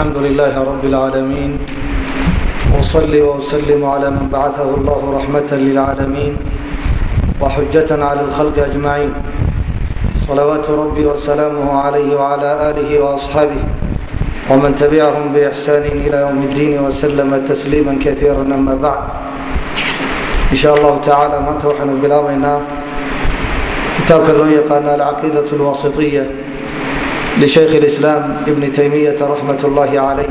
الحمد لله رب العالمين وصلي وأسلم على من بعثه الله رحمة للعالمين وحجة على الخلق أجمعين صلوات ربي وسلامه عليه وعلى آله وأصحابه ومن تبعهم بإحسان إلى يوم الدين وسلم تسليما كثيرا أما بعد إن شاء الله تعالى maanta waxaynu bilaabaynaa kitaabka loo yaqaano alcaqiidaة اlwasiطية lishaykh اlislaam ibni taymiyata raxmat ullaahi calayh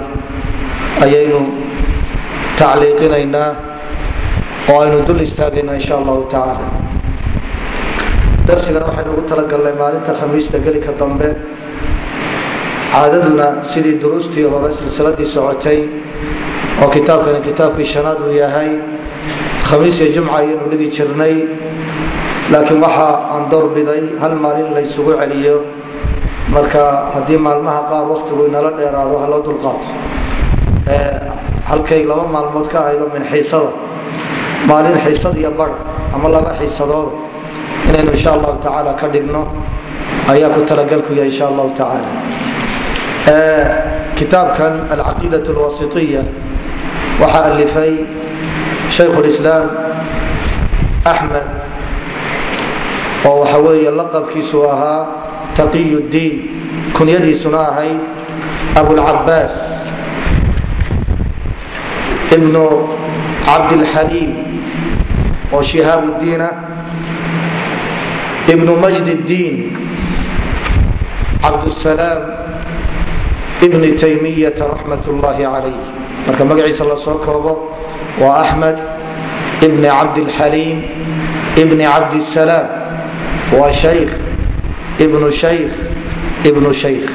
ayaynu tacliiqinaynaa oo aynu dul istaagaynaa in sha allahu tacaala darsigana waxaynu ugu talagalnay maalinta khamiista gelika dambe caadaduna sidii duruustii hore silsiladii socotay oo kitaabkani kitaabkii shanaad uu yahay khamiis iyo jumca ayaynu dhigi jirnay laakiin waxa aan doorbiday hal maalin la ysugu celiyo marka haddii maalmaha qaar wakhtigu inala dheeraado ha loo dulqaato. Halkay laba maalmood ka ahaydo min xiisada. Maalin xiisad iyo bara ama laba xiisadooda inaynu insha allahu tacaala ka dhigno ayaa ku talagalku yahay insha allahu tacaala. Kitaabkan alcaqiidat alwasitiya waxaa alifay shaykhu lislaam axmed oo waxa weeye laqabkiisu ahaa taqiy ddiin kunyadiisuna ahayd abulcabaas ibnu cabdilxaliim oo shihaab ddiina ibnu majd cabdusalaam ibni taymiyata raxmat ullaahi calayh marka magaciisa la soo koobo waa axmed ibni cabdilxaliim ibni cabdisalaam waa shaykh ibnu shaykh ibnu shaykh.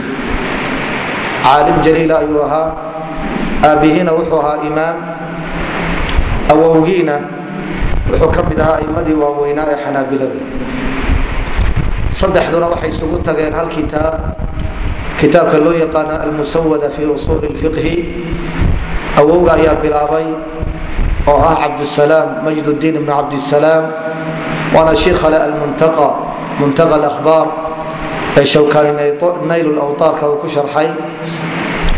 Caalim jaliila ayuu ahaa. Aabbihiina wuxuu ahaa imaam. Awowgiina wuxuu ka mid ahaa aimadii waaweynaa ee xanaabilada. Saddexduna waxay isugu tageen hal kitaab. Kitaabka loo yaqaana almusawada fi usuuli lfiqhi awowga ayaa bilaabay oo ah cabdusalaam majddiin ibnu cabdisalaam waana shiikhale almuntaqa muntaqa alahbaar ee shawkani nayl lawtaarka uu ku sharxay.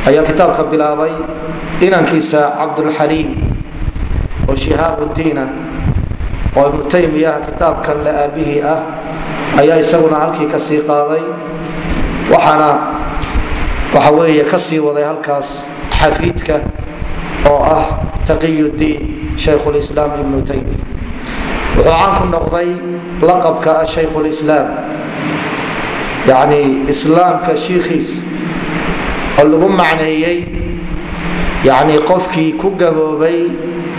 Ayaa kitaabka bilaabay. Inankiisa cabdulxaliim oo shihaab ddiina oo ibnu taymiyaha kitaabkan le aabbihii ah ayaa isaguna halkii ka sii qaaday. Waxaana waxa weeye ka sii waday halkaas xafiidka oo ah taqiy ddiin shaykhu lislaam ibnu taymiya. Wuxuu caan ku noqday laqabka ah shaykhu yacni islaamka shiikhiis oo lagu macneeyey yacni qofkii ku gaboobay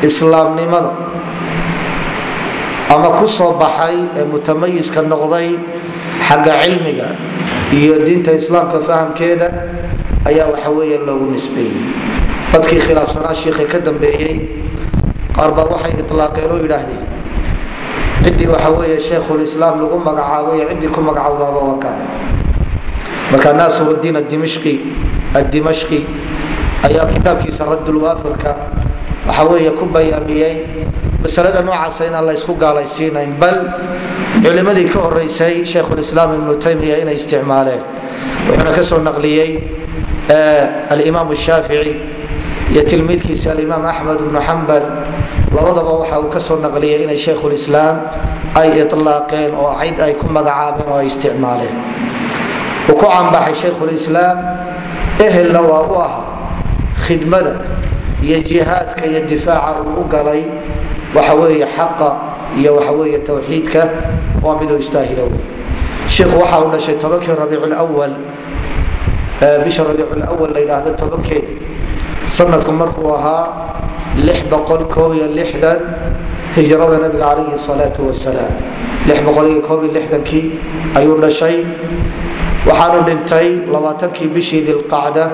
islaamnimada ama ku soo baxay ee mutamayiska noqday xagga cilmiga iyo diinta islaamka fahamkeeda ayaa waxa weeye loogu nisbeeyey. Dadkii khilaafsanaa shiikhii ka dambeeyey qaar baa waxay ilaaqeen oo yidhaahdeen ciddii waxa weeye shaykhulislaam lagu magacaabo iyo ciddii ku magacowdaaba waa kan. Marka naasiruddiin adimishqi addimashqi ayaa kitaabkiisa raddulwaafirka waxa weeye ku bayaamiyey masalada noocaasa inaan la ysku gaalaysiinayn bal culimmadii ka horeysay shaykhulislaam ibnu taymiya inay isticmaaleen. Wuxuuna ka soo naqliyey alimaam shaafici iyo tilmiidkiisa alimaam axmed ibnu xambal labadaba waxa uu ka soo naqliyay inay shaykhulislaam ay ilaaqeen oo cid ay ku magacaabeen oo ay isticmaaleen. Uu ku caanbaxay shaykhulislaam ehelna waa u ahaa khidmada iyo jihaadka iyo difaaca uu u galay waxa weeye xaqa iyo waxa weeye towxiidka waa miduu istaahila wey shiikhu waxa uu dhashay tobankii rabiiculwal bisha rabiiculawal la yidhaahdo tobankeeda sanadku markuu ahaa hijrada nabiga iyo koob iyo lixdankii ayuu dhashay. Waxaanu dhintay labaatankii bishii dilqacda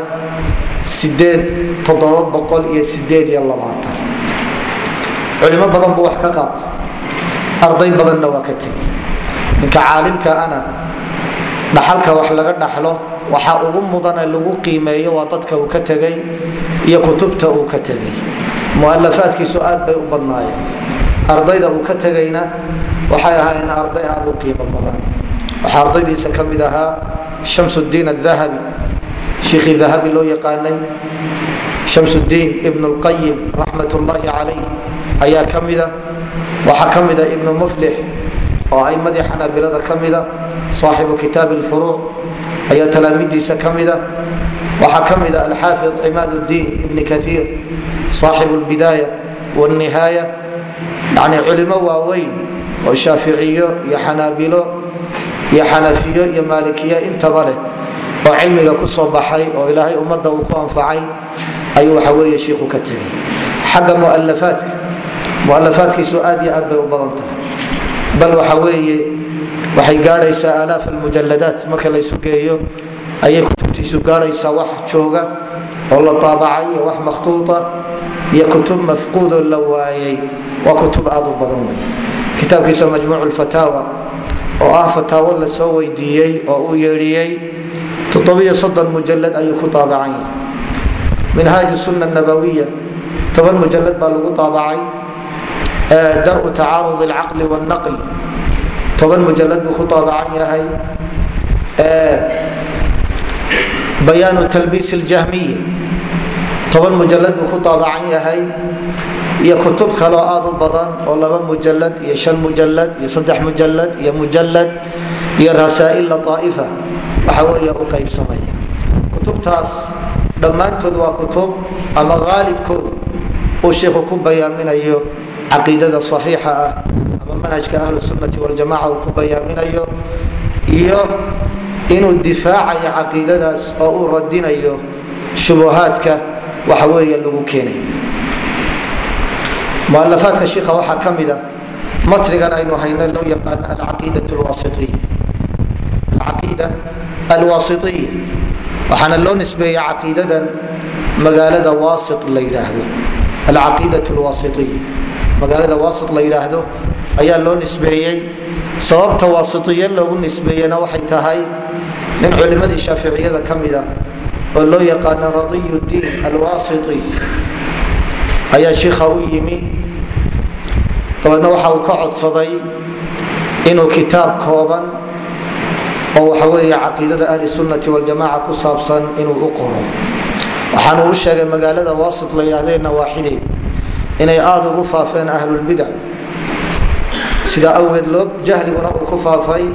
culimo badan buu wax ka qaatay. Arday badanna waa ka tegay ninka caalimka ana dhaxalka wax laga dhaxlo waxa ugu mudane lagu qiimeeyo waa dadka uu ka tegay iyo kutubta uu ka tegay mualafaadkiisu aad bay u badnaayeen. Ardayda uu ka tegayna waxay ahaayeen arday aad u qiimo badan. Waxaa ardaydiisa ka mid ahaa shamsuddiin adahabi shiikhii dahabi loo yaqaanay. Shamsudiin ibn lqayim raxmat ullaahi calayh ayaa ka mida waxaa ka mida ibnu muflix oo aimadii xanaabilada ka mida saaxibu kitaabi lfuruuc ayaa talaamidiisa ka mida waxaa ka mida alxaafid cimaad ddiin ibni kaiir saaxibu lbidaaya wاlnihaaya yani culimo waaweyn oo shaaficiyo iyo xanaabilo iyo xanafiyo iyo maalikiya intaba leh oo cilmiga ku soo baxay oo ilaahay ummadda uu ku anfacay ayuu waxa weeye shiikhu ka tegay xagga mualafaadka mualafaadkiisu aad iyo aad bay u badan tahay. Bal waxa oo la taabacay iyo wax makhtuuta iyo kutub mafquudoo la waayay waa kutub aad u badan wey kitaabkiisa majmuuc lfataawa oo ah fataawo la soo weydiiyey oo uu yeedhiyey mujalad ayuu ku taabacan yahay. Minhaaj sunna nabawiya toban mujalad baa lagu taabacay daru tacaarud alcaqli wاlnaql toban mujalad buu ku taabacan yahay. Bayaanu talbiis اljahmiya toban mujalad buu ku taabacan yahay iyo kutub kaloo aad u badan oo laba mujalad iyo shan mujalad iyo saddex mujalad iyo mujalad iyo rasaa'il laaa'ifa waxa weeye u qaybsamaya. Kutubtaas dhammaantood waa kutub ama haalibkood uu sheikhu ku bayaaminayo caqiidada saxiixa ah ama manhajka ahlu sunnati waljamaca uu ku bayaaminayo iyo inuu difaacayo caqiidadaas oo uu radinayo shubuhaadka waxa weeye lagu keenayo mualafaadka shiikha waxaa ka mida matnigan aynu hayno loo yaqaan alcaqiida alwaasiiya waxaana loo nisbeeya caqiidadan magaalada wasit la yidhaahdo. Alcaqiida lwasiiya magaalada wasit la yidhaahdo ayaa loo nisbeeyey. Sababta waasitiye loogu nisbeeyena waxay tahay nin culimadii shaaficiyada ka mida oo loo yaqaano radiy diin alwasiti. Ayaa shiikha u yimi. Dabeedna waxa uu ka codsaday inuu kitaab kooban oo waxa weeye caqiidada ahli sunnati waljamaca ku saabsan inuu u qoro. Waxaanu u sheegay magaalada wasit la yidhahdee nawaaxideed inay aada ugu faafeen ahlulbidac sidaa awgeed loo jahliguna uu ku faafay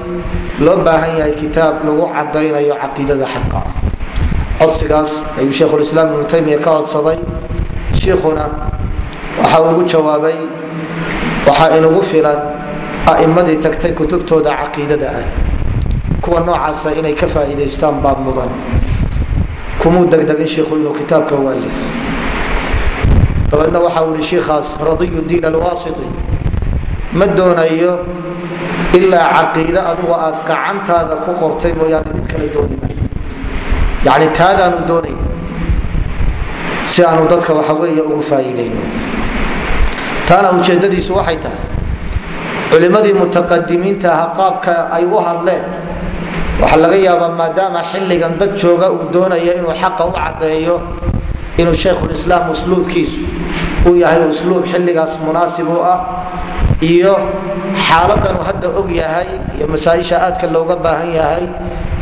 loo baahan yahay kitaab lagu cadaynayo caqiidada xaqa. ah codsigaas ayuu sheikhulislaam ibnu taymiya ka codsaday. Shiikhuna waxa ugu jawaabay waxaa inugu filan a'imadii tagtay kutubtooda caqiidada ah. Kuwa noocaasa inay ka faa'iidaystaan baa mudan. Kumuu degdegin shiikhu inuu kitaabka waalif dabeedna waxa uu ihi shiikhaas radiyu diin alwasiti ma doonayo ilaa caqiide adugu aad gacantaada ku qortay mooyaane mid kale dooni maayo yani taadaanu doonayna si aanu dadka waxa weeye ugu faa'iidayno. Taana ujeedadiisu waxay tahay culimmadii mutaqadimiinta aha qaabka ay u hadleen waxaa laga yaabaa maadaama xilligan dad jooga uu doonaya inuu xaqa u caddeeyo inuu shaykhulislaam usluubkiisu uu yahay usluub xilligaas munaasib u ah iyo xaaladanu hadda og yahay iyo masaaisha aadka looga baahan yahay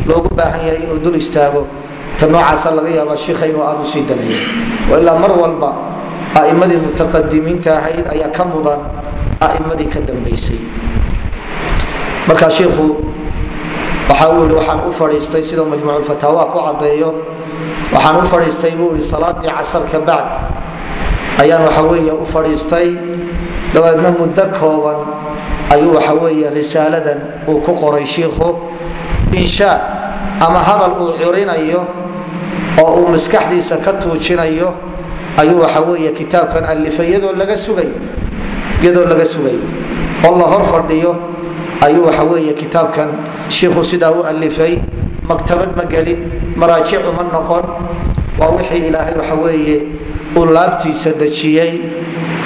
loogu baahan yahay inuu dul istaago ta noocaasa laga yaaba shiikha inuu aada u sii danayo ilaa mar walba a'imadii mutaqadimiinta ahayd ayaa ka mudan a'imadii ka dambaysay. Markaa shiikhu waxa uu yihi waxaan u fadhiistay sida majmuuculfataawa ku caddeeyo. Waxaan u fadhiistay buu yihi salaadii casar ka ayaan waxa weeye u fadhiistay. Dabeedna muddo kooban ayuu waxa weeye risaaladan uu ku qoray shiikhu inshaa ama hadal uu curinayo oo uu maskaxdiisa ka tuujinayo ayuu waxa weeye kitaabkan alifay iyadoo laga sugayo oo la hor fadhiyo ayuu waxa weeye kitaabkan shiikhu sidaa u alifay maktabad ma gelin maraajicu ma noqon. Waa wixii ilaahay waxa weeye uu laabtiisa dejiyey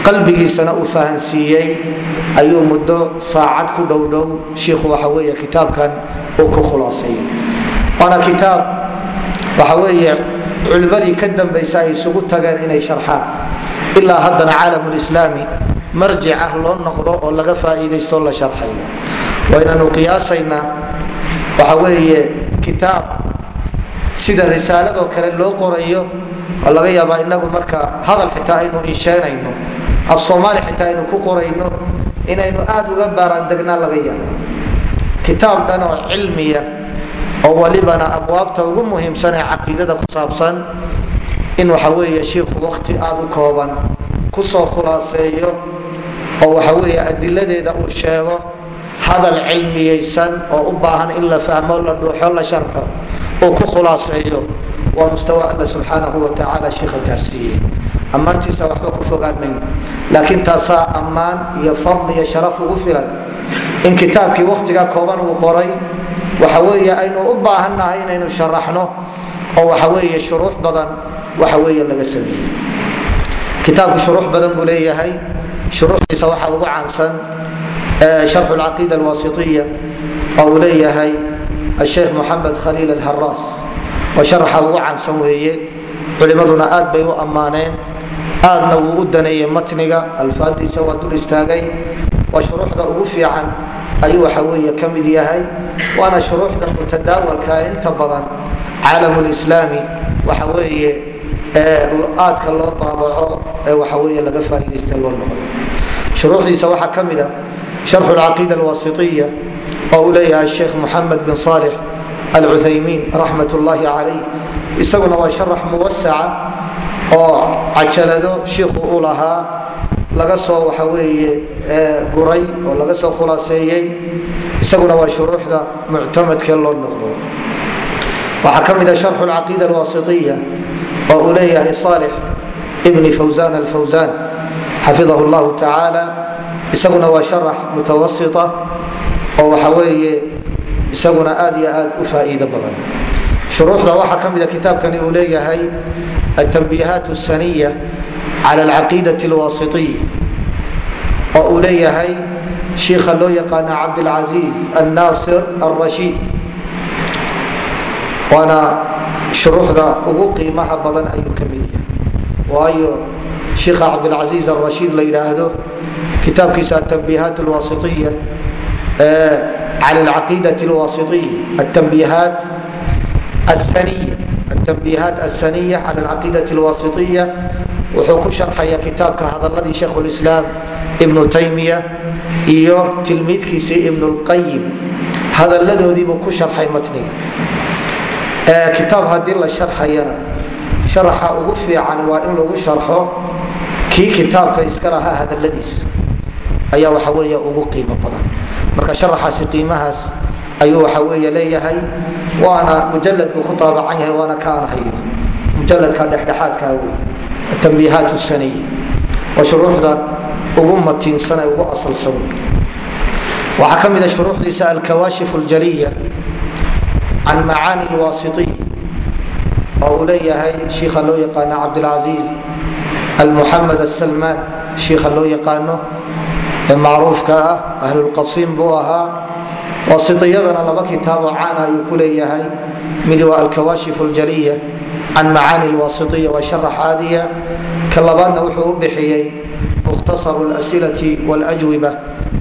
qalbigiisana uu fahansiiyey ayuu muddo saacad ku dhowdhow shiikhu waxa weeye kitaabkan uu ku khulaaseeyey waana kitaab. Waxa weeye culimmadii ka dambaysa ay isugu tageen inay sharxaan. Ilaa haddana caalamulislaami marjic ah loo noqdo oo laga faa'iidaysto la sharxayo waynanu qiyaasaynaa waxa weeye kitaab sida risaaladoo kale loo qorayo oo laga yaabaa inagu marka hadal xitaa aynu insheenayno af soomaali xitaa aynu ku qorayno inaynu aad uga baaraandegnaa laga yaaba kitaab dhan oo cilmiya oo walibana abwaabta ugu muhiimsan ee caqiidada ku saabsan in waxa weeye shiikhu wakti aada u kooban ku soo khulaaseeyo oo waxa weeye adiladeeda uu sheego hadal cilmiyeysan oo u baahan in la fahmo la dhuuxo la sharxo uu ku khulaaseeyo waa mustawa alla subxaanahu watacaala shiikha gaarsiiyey ammaantiisa waxba ku fogaan mayno laakiin taasaa ammaan iyo fadli iyo sharaf ugu filan in kitaabkii waktigaa kooban uu qoray waxa weeye aynu u baahannahay inaynu sharaxno oo waxa weeye shuruux badan waxa weeye laga sameeyey. Kitaabku shuruux badan buu leeyahay. Shuruuxdiisa waxaa ugu caansan sharxu lcaqiida alwasitiya oo uu leeyahay asheikh moxamed khaliil alharaas oo sharaxa ugu caansan weeye culimmaduna aad bay u ammaaneen aadna wuu u daneeyey matniga alfaadiisa waa dul istaagay waa shuruuxda ugu fiican ayuu waxa weeye ka mid yahay waana shuruuxda mutadaawalka inta badan caalamulislaami waxa weeye aadka loo daabaco ee waxa weeye laga faa'iidaysta loo noqdo shuruuxdiisa waxaa ka mid a sharxu lcaqiida alwasitiya oo uu leeyahay sheekh moxamed bin saalix alcuthaymiin raxmat ullaahi calayh. Isaguna waa sharax muwasaca oo cajalado shiikhu u lahaa laga soo waxa weeye guray oo laga soo khulaaseeyey isaguna waa shuruuxda muctamadkee loo noqdo. Waxaa ka mid a sharxu lcaqiida alwasitiya oo uu leeyahay saalix ibni fawsan alfawsan xafidahu llahu tacaala isaguna waa sharax mutawasita oo waxa weeye isaguna aad iyo aad u faa'iido badan. Shuruuxda waxaa ka mida kitaabkani uu leeyahay atanbiihaat saniya cala alcaqiidati alwasitiya oo uu leeyahay shiikha loo yaqaana cabdilcasiis annaasir alrashiid waana shuruuxda ugu qiimaha badan ayuu ka mid yahay waayo shiikha cabdilcasiis alrashiid la yidhaahdo kitaabkiisa atanbiihaat alwasitiya cala alcaqiidati alwasitiya atanbiihaat السنية التنبيهات السنية على العقيدة الواسطية wuxuu ku sharxaya kitaabka hadaladii sheekh اlislaam ibnu taymiya iyo tilmiidkiisii ibn اlqayim hadaladoodiibuu ku sharxay matniga. Kitaab haddii la sharxayana sharaxa ugu fiican waa in lagu sharxo kii kitaabka iska lahaa hadaladiisa ayaa waxa weeye ugu qiimo badan. Marka sharaxaasi qiimahaas ayuu waxa weeye leeyahay waana mujalad buu ku daabacan yahay waana kaan hayo mujaladka dhexdhexaadkaa wey atanbiihaat saniya waa shuruuxda ugu matiinsan ee ugu asalsan. Waxaa ka mid a shuruuxdiisa alkawaashif اljaliya can macaani lwaasitiya oo uu leeyahay shiikha loo yaqaano cabdilcasiis almuxamed asalmaan shiikha loo yaqaano ee macruufka ah ahlulqasiim buu ahaa. Waasitiyadana laba kitaaboo caana ayuu ku leeyahay. Mid waa alkawaashif اljaliya can macaani lwaasiiya washarax aadiya ka labaadna wuxuu u bixiyey mukhtasaru lsilai wljwiba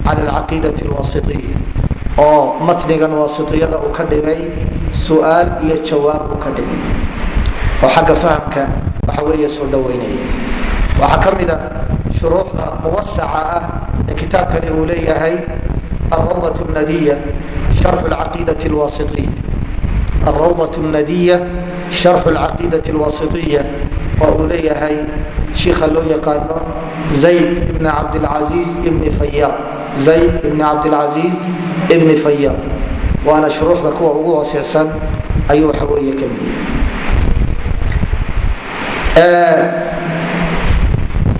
can alcaqiidai lwaasiiya oo matnigan waasiiyada uu ka dhigay suaal iyo jawaab uu ka dhigay oo xagga fahamka waxa wey soo dhaweynaya waxaa ka mida shuruuxda muwasaca ah ee kitaabkani uu leeyahay alrawdat nadiya sharxu lcaqiidai lwaasiiya arawdaة الnadiya sharxu اlcaqiidaة اlwasiطiya waa uu leeyahay shiikha loo yaqaano zayd ibn cabdاlcaiiz ibni faya zayd ibn cabdاlcasiiz ibni faya waana shuruuxda kuwa ugu hooseysan ayuu waxa weeye ka midiyey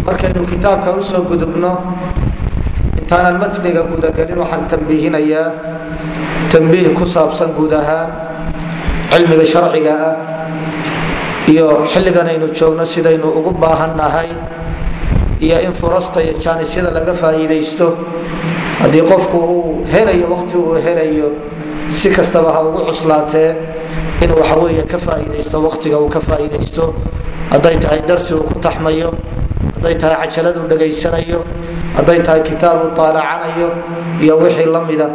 markaynu kitaabka u soo gudubno intaanan matniga gudagelin waxaan tambiihinayaa tambiih ku saabsan guud ahaan cilmiga sharciga ah iyo xilligan aynu joogno sidaynu ugu baahannahay iyo in furasta iyo jaanisyada laga faa'iidaysto haddii qofku uu helayo waqti uu helayo si kastaba ha ugu cuslaatee in waxaweeye ka faa'iidaysto waqtiga uu ka faa'iidaysto hadday tahay darsi uu ku taxmayo hadday tahay cajaladu dhegaysanayo hadday tahay kitaabu taalacanayo iyo wixii la mida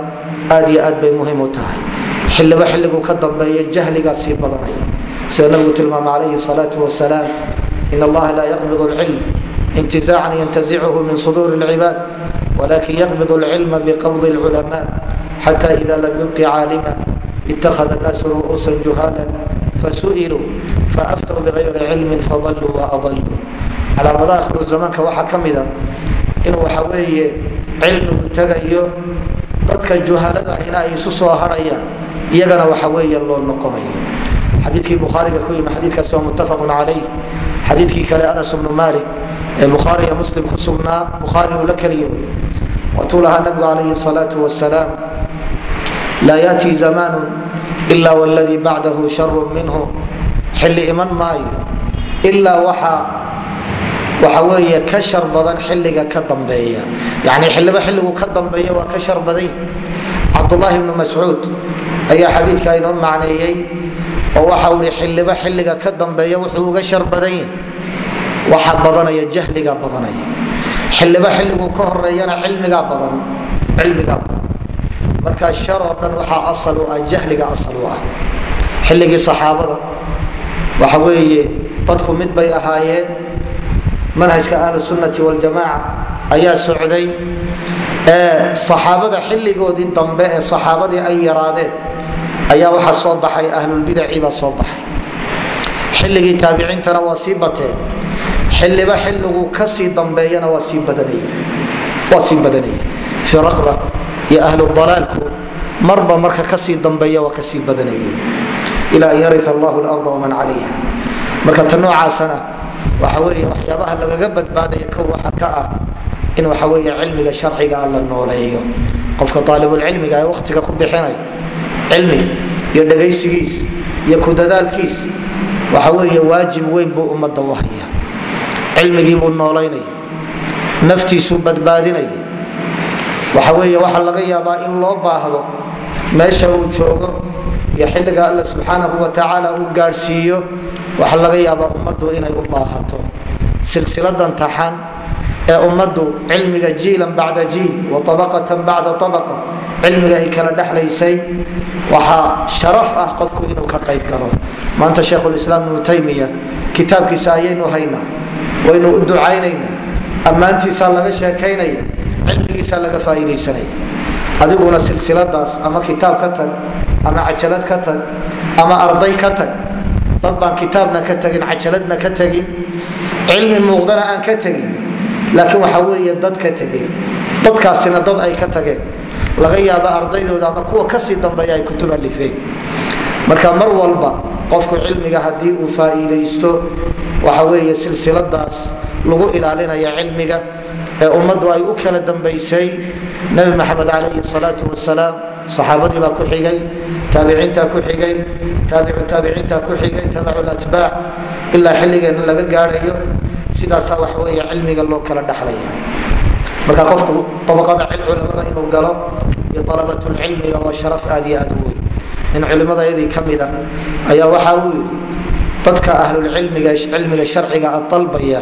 aad iyo aad bay muhiim u tahay xiliba xiligu ka dambeeya jahligaa sii badanaya. Sida nabigu tilmaama calayhi salaau wasalaam in allaha laa yaqbid lcilm intisaacan yantazichu min suduuri lcibaad walakin yaqbid lcilma biqabdi lculama xata ida lam yubqi caalima ittakhada naasu ru'uusan juhaala fasu'iluu faaftaw bigayri cilmin fadaluu waadaluu calaamadaha akhiru waxaa ka mida inuu waxa weeye cilmigu tegayo dadka juhalada ahina ay isu soo harayaan iyagana waxa weeye loo noqonayo. Xadiikii bukhaariga ku yimi xadiikaasi waa muttafaqu calayh. Xadiikii kale anas bnu malik ee bukhaari iyo muslim ku sugnaa bukhaari uu la keliya watuu lahaa nabigu calayhi salaau wasalaam laa yaati zamaanu ila wladii bacdahu sharu minhu. Xilli iman maayo ilaa waxaa waxa weeye ka shar badan xilliga ka dambeeya. Yani xiliba xilligu ka dambeeya waa ka shar badan. Cabdulaahi bnu mascuud ayaa xadiidka inoo macneeyey oo waxa ui xiliba xilliga ka dambeeya wuxuu uga shar badan yahy waxa badanaya jahliga badanaya. Xiliba xilligu ka horeeyana cilmigaa badan cilmigaa badan. Marka shar oo dhan waxaa asal u ah jahliga asal u ah. Xilligii saxaabada waxa weeye dadku mid bay ahaayeen. Manhajka ahlu sunnati waljamaaca ayaa socday saxaabada xilligoodii dambe ee saxaabadii ay yaraadeen ayaa waxaa soo baxay ahlulbidaci baa soo baxay. Xilligii taabiciintana waa sii bateen. Xiliba xilligu ka sii dambeeyana waa sii badanayeen firaqda iyo ahlu dalaalku marba marka ka sii dambeeya waa ka sii badanayeen ila an yaria allahu larda waman calayha. Marka ta noocaasana waxa weeye waxyaabaha lagaga badbaadaya kow waxa ka ah in waxa weeye cilmiga sharcigaa la nooleeyo. Qofka aalibulcilmiga ee wakhtiga ku bixinaya cilmiga iyo dhagaysigiis iyo ku dadaalkiis waxa weeye waajib weyn buu ummadda u haya cilmigiibuu noolaynaya naftiisuu badbaadinaya. Waxa weeye waxaa laga yaabaa in loo baahdo meesha uu joogo iyo xilliga alla subxaanahu wa tacaala uu gaadhsiiyo waxaa laga yaabaa ummaddu inay u baahato. Silsiladan taxan ee ummaddu cilmiga jiilan bacda jiil wa abaqatan bacda abaqa cilmiga ay kala dhexlaysay waxaa sharaf ah qofku inuu ka qayb galo. Maanta sheikhulislaam ibnu taymiya kitaabkiisa ayaynu haynaa waynu u ducaynaynaa ammaantiisaa laga sheekaynaya cilmigiisaa laga faaiidaysanaya. Adiguna silsiladaas ama kitaab ka tag ama cajalad ka tag ama arday ka tag dad baan kitaabna ka tagin cajaladna ka laakiin waxa weeye dad ka tegeen dadkaasina dad ay ka tageen. Laga yaaba ardaydooda ama kuwa ka sii dambeeya ay kutub alifeen marka mar walba qofku cilmiga haddii uu faaiidaysto waxa weeye silsiladaas lagu ilaalinaya cilmiga ee ummaddu ay u kala dambaysay nabi maxamed calayhi salaatu wasalaam saxaabadii baa ku xigay taabiciintaa ku xigay taabicu taabiciintaa ku xigay tabaculatbaac ilaa xilligeenna laga gaadhayo sidaasaa wax weeye cilmiga loo kala dhaxlaya. Marka qofku abaqada culimada inuu galo iyo alabatulcilmiga waa sharaf aad iyo aad u weyn. Nin culimadayadii ka mida ayaa waxa uu yidhi dadka ahlulcilmiga cilmiga sharciga a dalbaya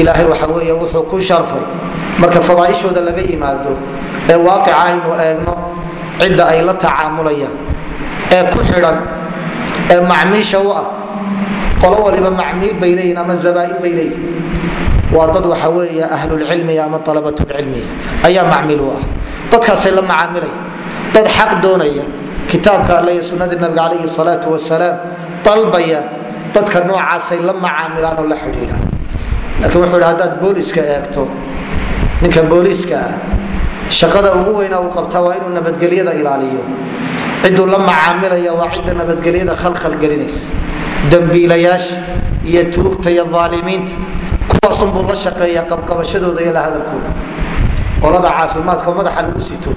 ilaahay waxa weeye wuxuu ku sharfay. Marka fadaaishooda laga yimaado ee waaqica aynu eegno cidda ay la tacaamulayaan ee ku xidhan ee macmiisha u ah qolo waliba macmiil bay leeyihiin ama zabaain bay leeyihiin waa dad waxa weeye ahlulcilmiga ama alabatulcilmiga ayaa macmiil u ah. Dadkaasay la macaamilaya dad xaq doonaya. Kitaabka alle iyo sunnadii nabiga calayhi salaatu wasalaam dalbaya dadka noocaasay la macaamilaan oo la xidhiidhaan. Laakiin wuxuu hi haddaad booliska eegto ninka booliiska ah shaqada ugu weyna uu qabtaa waa inuu nabadgelyada ilaaliyo. Ciduu la macaamilaya waa cidda nabadgelyada khalkhalgelinaysa dambiilayaasha iyo tuugta iyo aalimiinta kuwaasunbuu la shaqeeya qabqabashadooda iyo la hadalkooda. Qolada caafimaadka madaxa lagu sito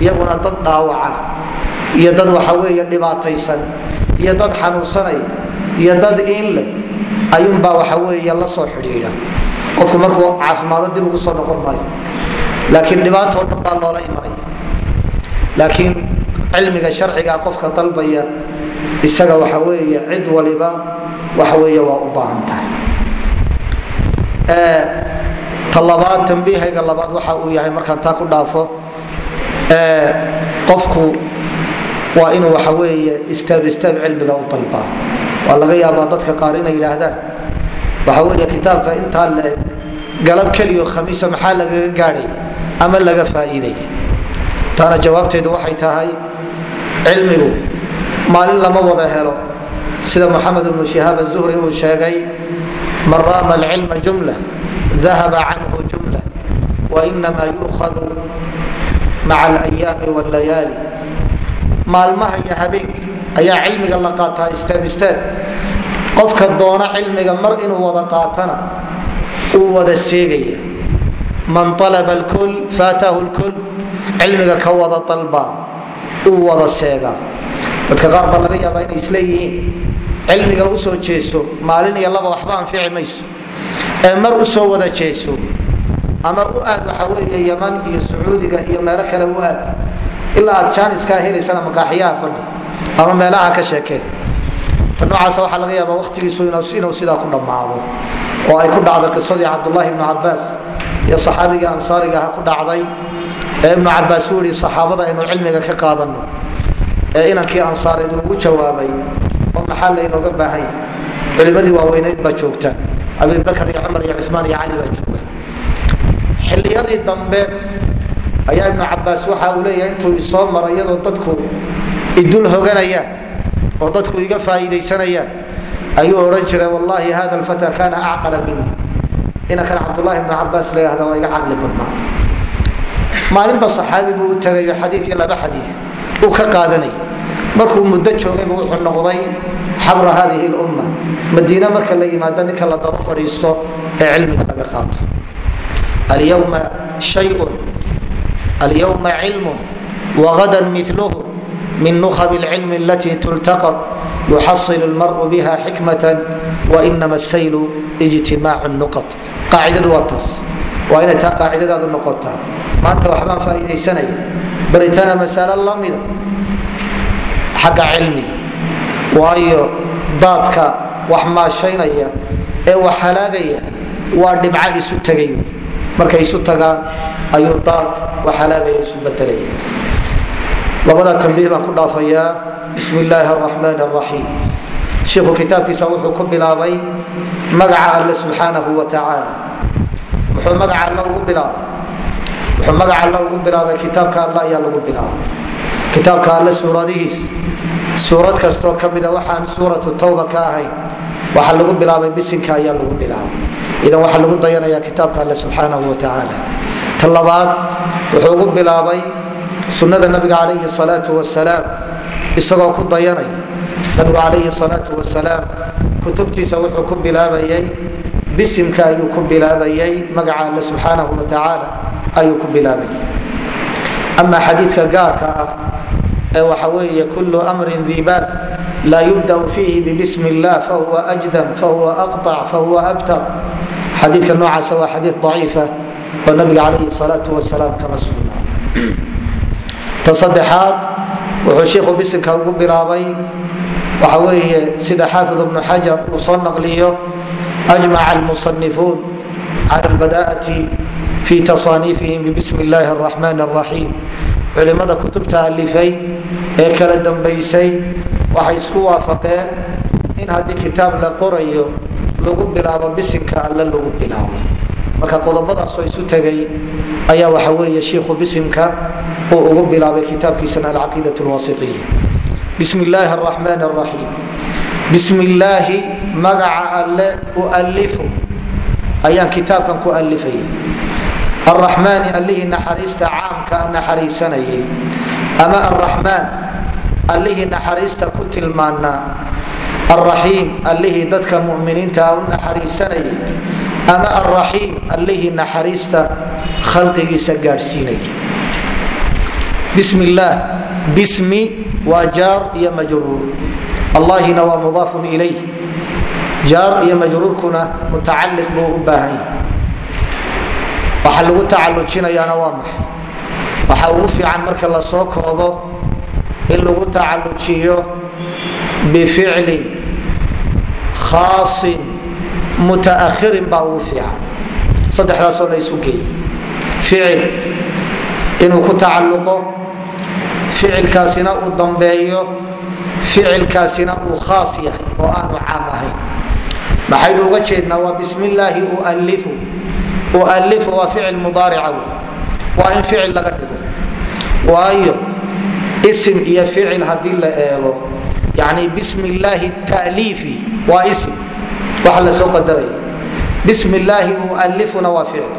iyaguna dad dhaawaca iyo dad waxa weeye dhibaataysan iyo dad xanuunsanaya iyo dad iinle ayuunbaa waxa weeye la soo xidhiidha. Qofku markuu caafimaado dib ugu soo noqon maayo laakiin dhibaatoo dhan baa loola imanaya. Laakiin cilmiga sharciga qofka dalbaya isaga waxa weeye cid waliba waxa weeye waa u baahan tahay. Talabaad tambiihayga labaad waxa uu yahay markaan taa ku dhaafo qofku waa inuu waxa weeye istaab istaab cilmiga u dalbaa waa laga yaabaa dadka qaar inay yidhaahdaan waxa wey kitaabka intaa leeg galab keliyo khamiisa maxaa lagaga gaadhaya ama laga faa'iidaya taana jawaabteedu waxay tahay cilmigu maalin lama wada helo. Sida muxamed ibnu shihaab azuhri uu sheegay man raama alcilma jumla dahaba canhu jumla wainama yuukhadu maca alayaami wاllayaali maalmaha iyo habeenka ayaa cilmiga la qaataa isteeb isteeb qofka doona cilmiga mar inuu wada qaatana uu wada seegaya. Man alaba lkul faatahu lkul cilmiga ka wada dalbaa uu wada seegaa dadka qaar baa laga yaabaa inay isleeyihiin cilmiga u soo jeeso maalin iyo laba waxba anfici mayso. Ee mar u soo wada jeeso ama u aad waxa weeye yaman iyo sacuudiga iyo meelo kale u aad ilaa aad jaaniskaa helaysana maqaaxiyaha fadhi ama meelaha ka sheekeen. Ta waxaa laga yaabaa waqtigiisu inuu sidaa ku dhammaado. Oo ay ku dhacday qisadii cabdulahi ibnu cabaas iyo saxaabigii ansaariga aha ku dhacday. Ee ibnu cabaas uu yihi saxaabada aynu cilmiga ka qaadano ee inankii ansaareed ugu jawaabay oo maxaa laynooga baahanya culimadii waaweyneyd baa joogta. Abibakar iyo cumar iyo cumaan iyo cali baa jooga. Xilliyadii dambe ayaa ibnu cabaas waxa uu leeyahay intuu isoo mara iyadoo dadku idul hoganayaan oo dadku iga faa'iidaysanayaan ayuu odhan jiray wallahi hada alfata kana acqala mini inankan cabdulahi ibnu cabaas la yahda waa iga caqli badnaa. Maalinba saxaabi buu u tagayo xadii iyo laba xadii uu ka qaadanay markuu muddo joogayba wuxuu noqday xabra haadihi lumma madiine marka la yimaado ninka la daba fadhiisto ee cilmiga laga qaato. Alyawma shayun alyawma cilmun wagadan miluhu min nukhab lcilmi alatii tultaqad yuxasil lmaru biha xikmatan wainama saylu ijtimaacu nuqad qaacidadu waa taas. Waa inay taa qaacidadaadu noqotaa. Maanta waxbaan faa'iidaysanaya. Beritanaa masaalo lamida xagga cilmiga waayo daadka wax maashaynaya ee wax halaagaya waa dhibca isu tegay markay isu tagaan ayuu daad wax halaagaya isu bedelaya labadaa tambiih baan ku dhaafayaa. Bismi illaahi araxmaan araxiim shiikhu kitaabkiisa wuxuu ku bilaabay magaca alle subxaanahu wa tacaala. Muxuu magaca alle ugu bilaabay. Wuxuu magaca alle ugu bilaabay kitaabka alle ayaa lagu bilaabay. Kitaabka alle suuradihiis suurad kastoo ka mida waxaan suuratu tawba ka ahayn waxaa lagu bilaabay bisinka ayaa lagu bilaabay. Idan waxaa lagu dayanaya kitaabka alle subxaanahu wa tacaala ta labaad wuxuu ugu bilaabay sunnada nabiga calayhi salaatu wasalaam isagoo ku dayanaya nabigu calayhi salaatu wasalaam kutubtiisa wuxuu ku bilaabayay bisimka ayuu ku bilaabayay magaca alle subxaanahu wa tacaala ayuu ku bilaabayay. Ama xadiidka gaarka ah waxa weeye kullu amrin dibaal laa yubdau fiihi bibismi illah fahuwa ajdam fahuwa aqطac fahuwa abtar. Xadiidka noocaasa waa xadiid daciifa oo nabiga calayhi salaatu wasalaam kama sugnaa ta saddexaad wuxuu shiikhu bisinka ugu bilaabay waxa weeye sida xaafid ibnu xajar uu soo naqliyo ajmaca almusanifuun cala albada'ati fi tasaaniifihim bibismi illaahi araxmaan araxiim culimada kutubta alifay ee kala dambaysay waxay isku waafaqeen in haddii kitaab la qorayo lagu bilaabo bisinka alle lagu bilaabo. Marka qodobadaasoo isu tegay ayaa waxa weeye shiikhu bisimka uu ugu bilaabay kitaabkiisana alcaqiidat lwasitiya bismi illaahi araxmaan araxiim bismi illaahi magaca alle ualifu ayaan kitaabkan ku alifayay araxmaani allihii naxariista caamka naxariisanayay ama araxmaan allihii naxariista ku tilmaanaa alraxiim allihii dadka muminiinta u naxariisanayay ama alraxiim allihii naxariista khalqigiisa gaadhsiinayay bismi illaah bismi waa jaar iyo majruur allahina waa mudaafun ilayh jaar iyo majruurkuna mutacaliq buu u baahan yahay waxa lagu tacalujinayaana waa maxay? Waxa ugu fiican marka la soo koobo in lagu tacalujiyo bificlin khaasin mutaahirin baa ugu fiican. Saddexdaasoo la isu geeyey ficil inuu ku tacalluqo ficilkaasina uu dambeeyo ficilkaasina uu khaas yahay oo aanu caam ahayn. Maxaynu uga jeednaa? Waa bismi illaahi ualifu ualifu waa ficil mudaarica wey waa in ficil laga dhigo. Waayo isim iyo ficil haddii la eego yani bismi illaahi taliifi waa isim. Waxa la soo qadaraya bismi illaahi ualifuna waa ficil.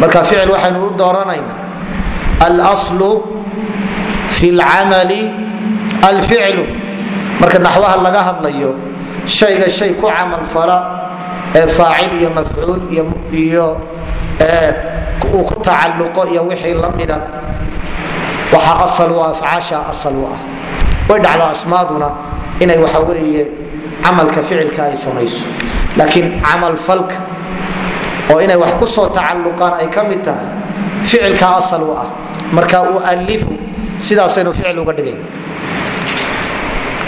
Marka ficil waxaynu u dooranaynaa alslu fi lcamali alficlu. Marka naxwaha laga hadlayo shayga shay ku camalfala ee faacil iyo mafcuul iyo uu ku tacalluqo iyo wixii la mida waxaa asal u ah afcaasha asal u ah. Way dhacda asmaaduna inay waxa weeye camalka ficilka ay samayso. Laakiin camalfalka oo inay wax ku soo tacalluqaan ay ka mid tahay ficilka asal u ah. Marka ualifu sidaasaynu ficil uga dhigayn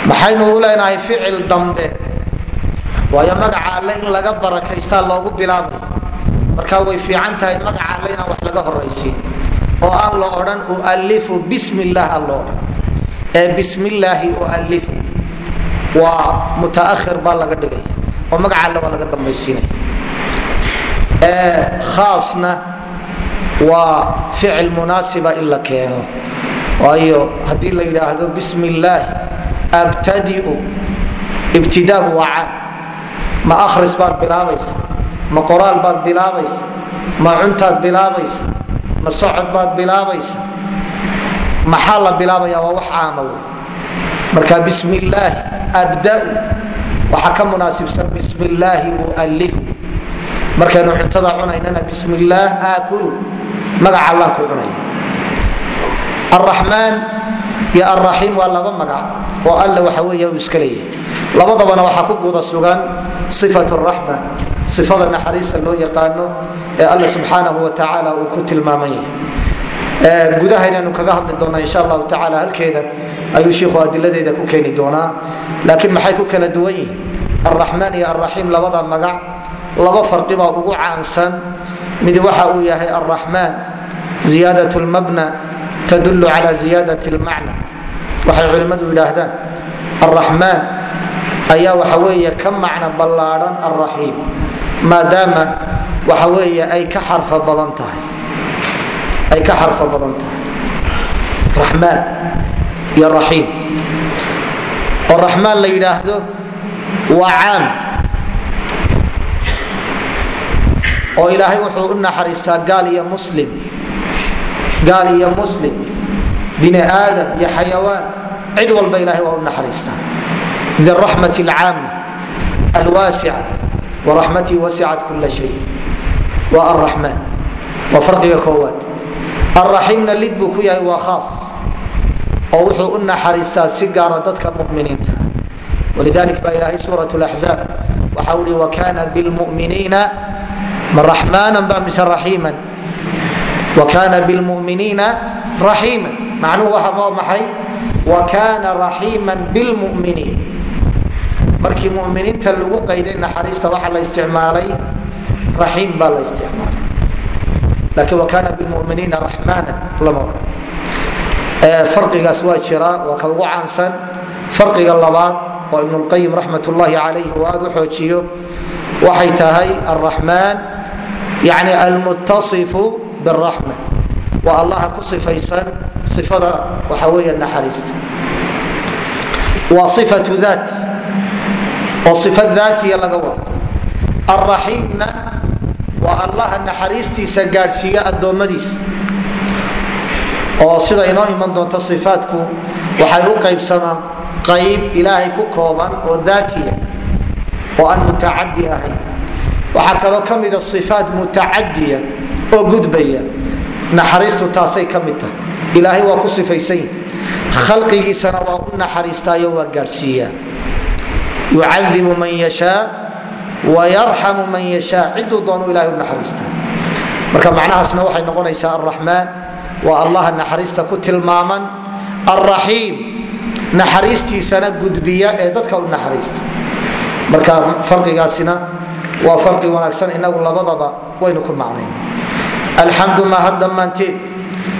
maxaynu u leenahay ficil dambe waayo magaca alle in laga barakaystaa loogu bilaabay marka way fiican tahay magaca alle inaan wax laga horaysiin oo aan la odhan ualifu bismi illaah aan la odhan. Ee bismillaahi ualifu waa mutaahir baa laga dhigaya oo magaca alle waa laga dambaysiinaya khaasna waa ficil munaasiba in la keeno. Waayo haddii la yidhaahdo bismi illaahi abtadiu ibtidaagu waa caam ma akhris baad bilaabaysa ma qoraal baad bilaabaysa ma cuntaad bilaabaysa ma socod baad bilaabaysa maxaa la bilaabaya waa wax caama wey marka bismi illaahi abdau waxaa ka munaasibsan bismi illaahi markaynu cuntada cunaynana illaah aakulu magaca allaan ku cunaya araxmaan iyo alraxiim waa laba magac oo alle waxa weeye uu iska leeyahay labadabana waxaa ku guda sugan sifat raxma sifada naxariista loo yaqaano ee alle subxaanahu wa tacaala uu ku tilmaaman yahay gudahaynaynu kaga hadli doonaa insha allahu tacala halkeeda ayuu shiikhu adiladeeda ku keeni doonaa laakiin maxay ku kala duwan yihiin alraxmaan iyo alraxiim labada magac laba farqibaa ugu caansan mid waxa uu yahay alraxmaan ziyaadaة اlmabna tadulu cala ziyaadaة اlmacna waxay culimmadu yidhaahdaan alraxmaan ayaa waxa weeye ka macno ballaadhan alraxiim maadaama waxa weeye ay ka xarfa badan tahay. Raxmaan iyo raxiim. Oo raxmaan la yidhaahdo waa caam. Oo ilaahay wuxuu u naxariistaa gaal iyo muslim. Gaal iyo muslim. Bini aadam iyo xayawaan. Cid walba ilahay waa u naxariistaa id raxmat alcaama alwaasica waraxmatii wasicat kula shay waa alraxmaan waa farqiga koowaad alraxiimna lid buu ku yahay waa khaas oo wuxuu u naxariistaa si gaara dadka muminiinta walidalik baa ilaahay suurat laxzaab waxau ihi wakana bilmuminiina ma raxmaana ba mise raxiiman wakana bilmuminiina raxiiman macnuhu waa maxay wakana raxiiman bilmuminiin markii muminiinta lagu qayday naxariista waxaa la isticmaalay raxiim baa la isticmaalay. Laakiin wakana bilmuminiina raxmaana lama odhan farqigaas waa jiraa waa ka ugu caansan. Farqiga labaad oo ibn lqayim raxmat ullahi calayh uu aad u xoojiyo. Waxay tahay alraxmaan yani almuttasifu biraxma waa allaha ku sifaysan ifada waxa weya naxariista. Waa ifatu daat oo ifa daatiya laga wado. Alraxiimna waa allaha naxariistiisa gaadhsiiya addoommadiisa oo sida inoo iman doonta ifaatku waxay u qaybsamaan qayb ilaahay ku kooban oo daatiya oo aan mutacadi ahayn. Waxaa kaloo ka mida ifaat mutacadiya oo gudbaya. Naxariistu taasay ka mid tahay. Ilaahay waa ku sifaysan yihi khalqigiisana waa u naxariistaayo waa gaadhsiiyaa yucadibu man yashaa wayarxamu man yashaa ciduu doonu ilahay u marka macnahaasna waxay noqonaysaa alraxmaan waa allaha naxariista ku tilmaaman alraxiim naxariistiisana gudbiya ee dadka u naxariista marka farqigaasina waa farqi wanaagsan inagu labadaba waynu ku macnayn alxamdu mahad dhammaanteed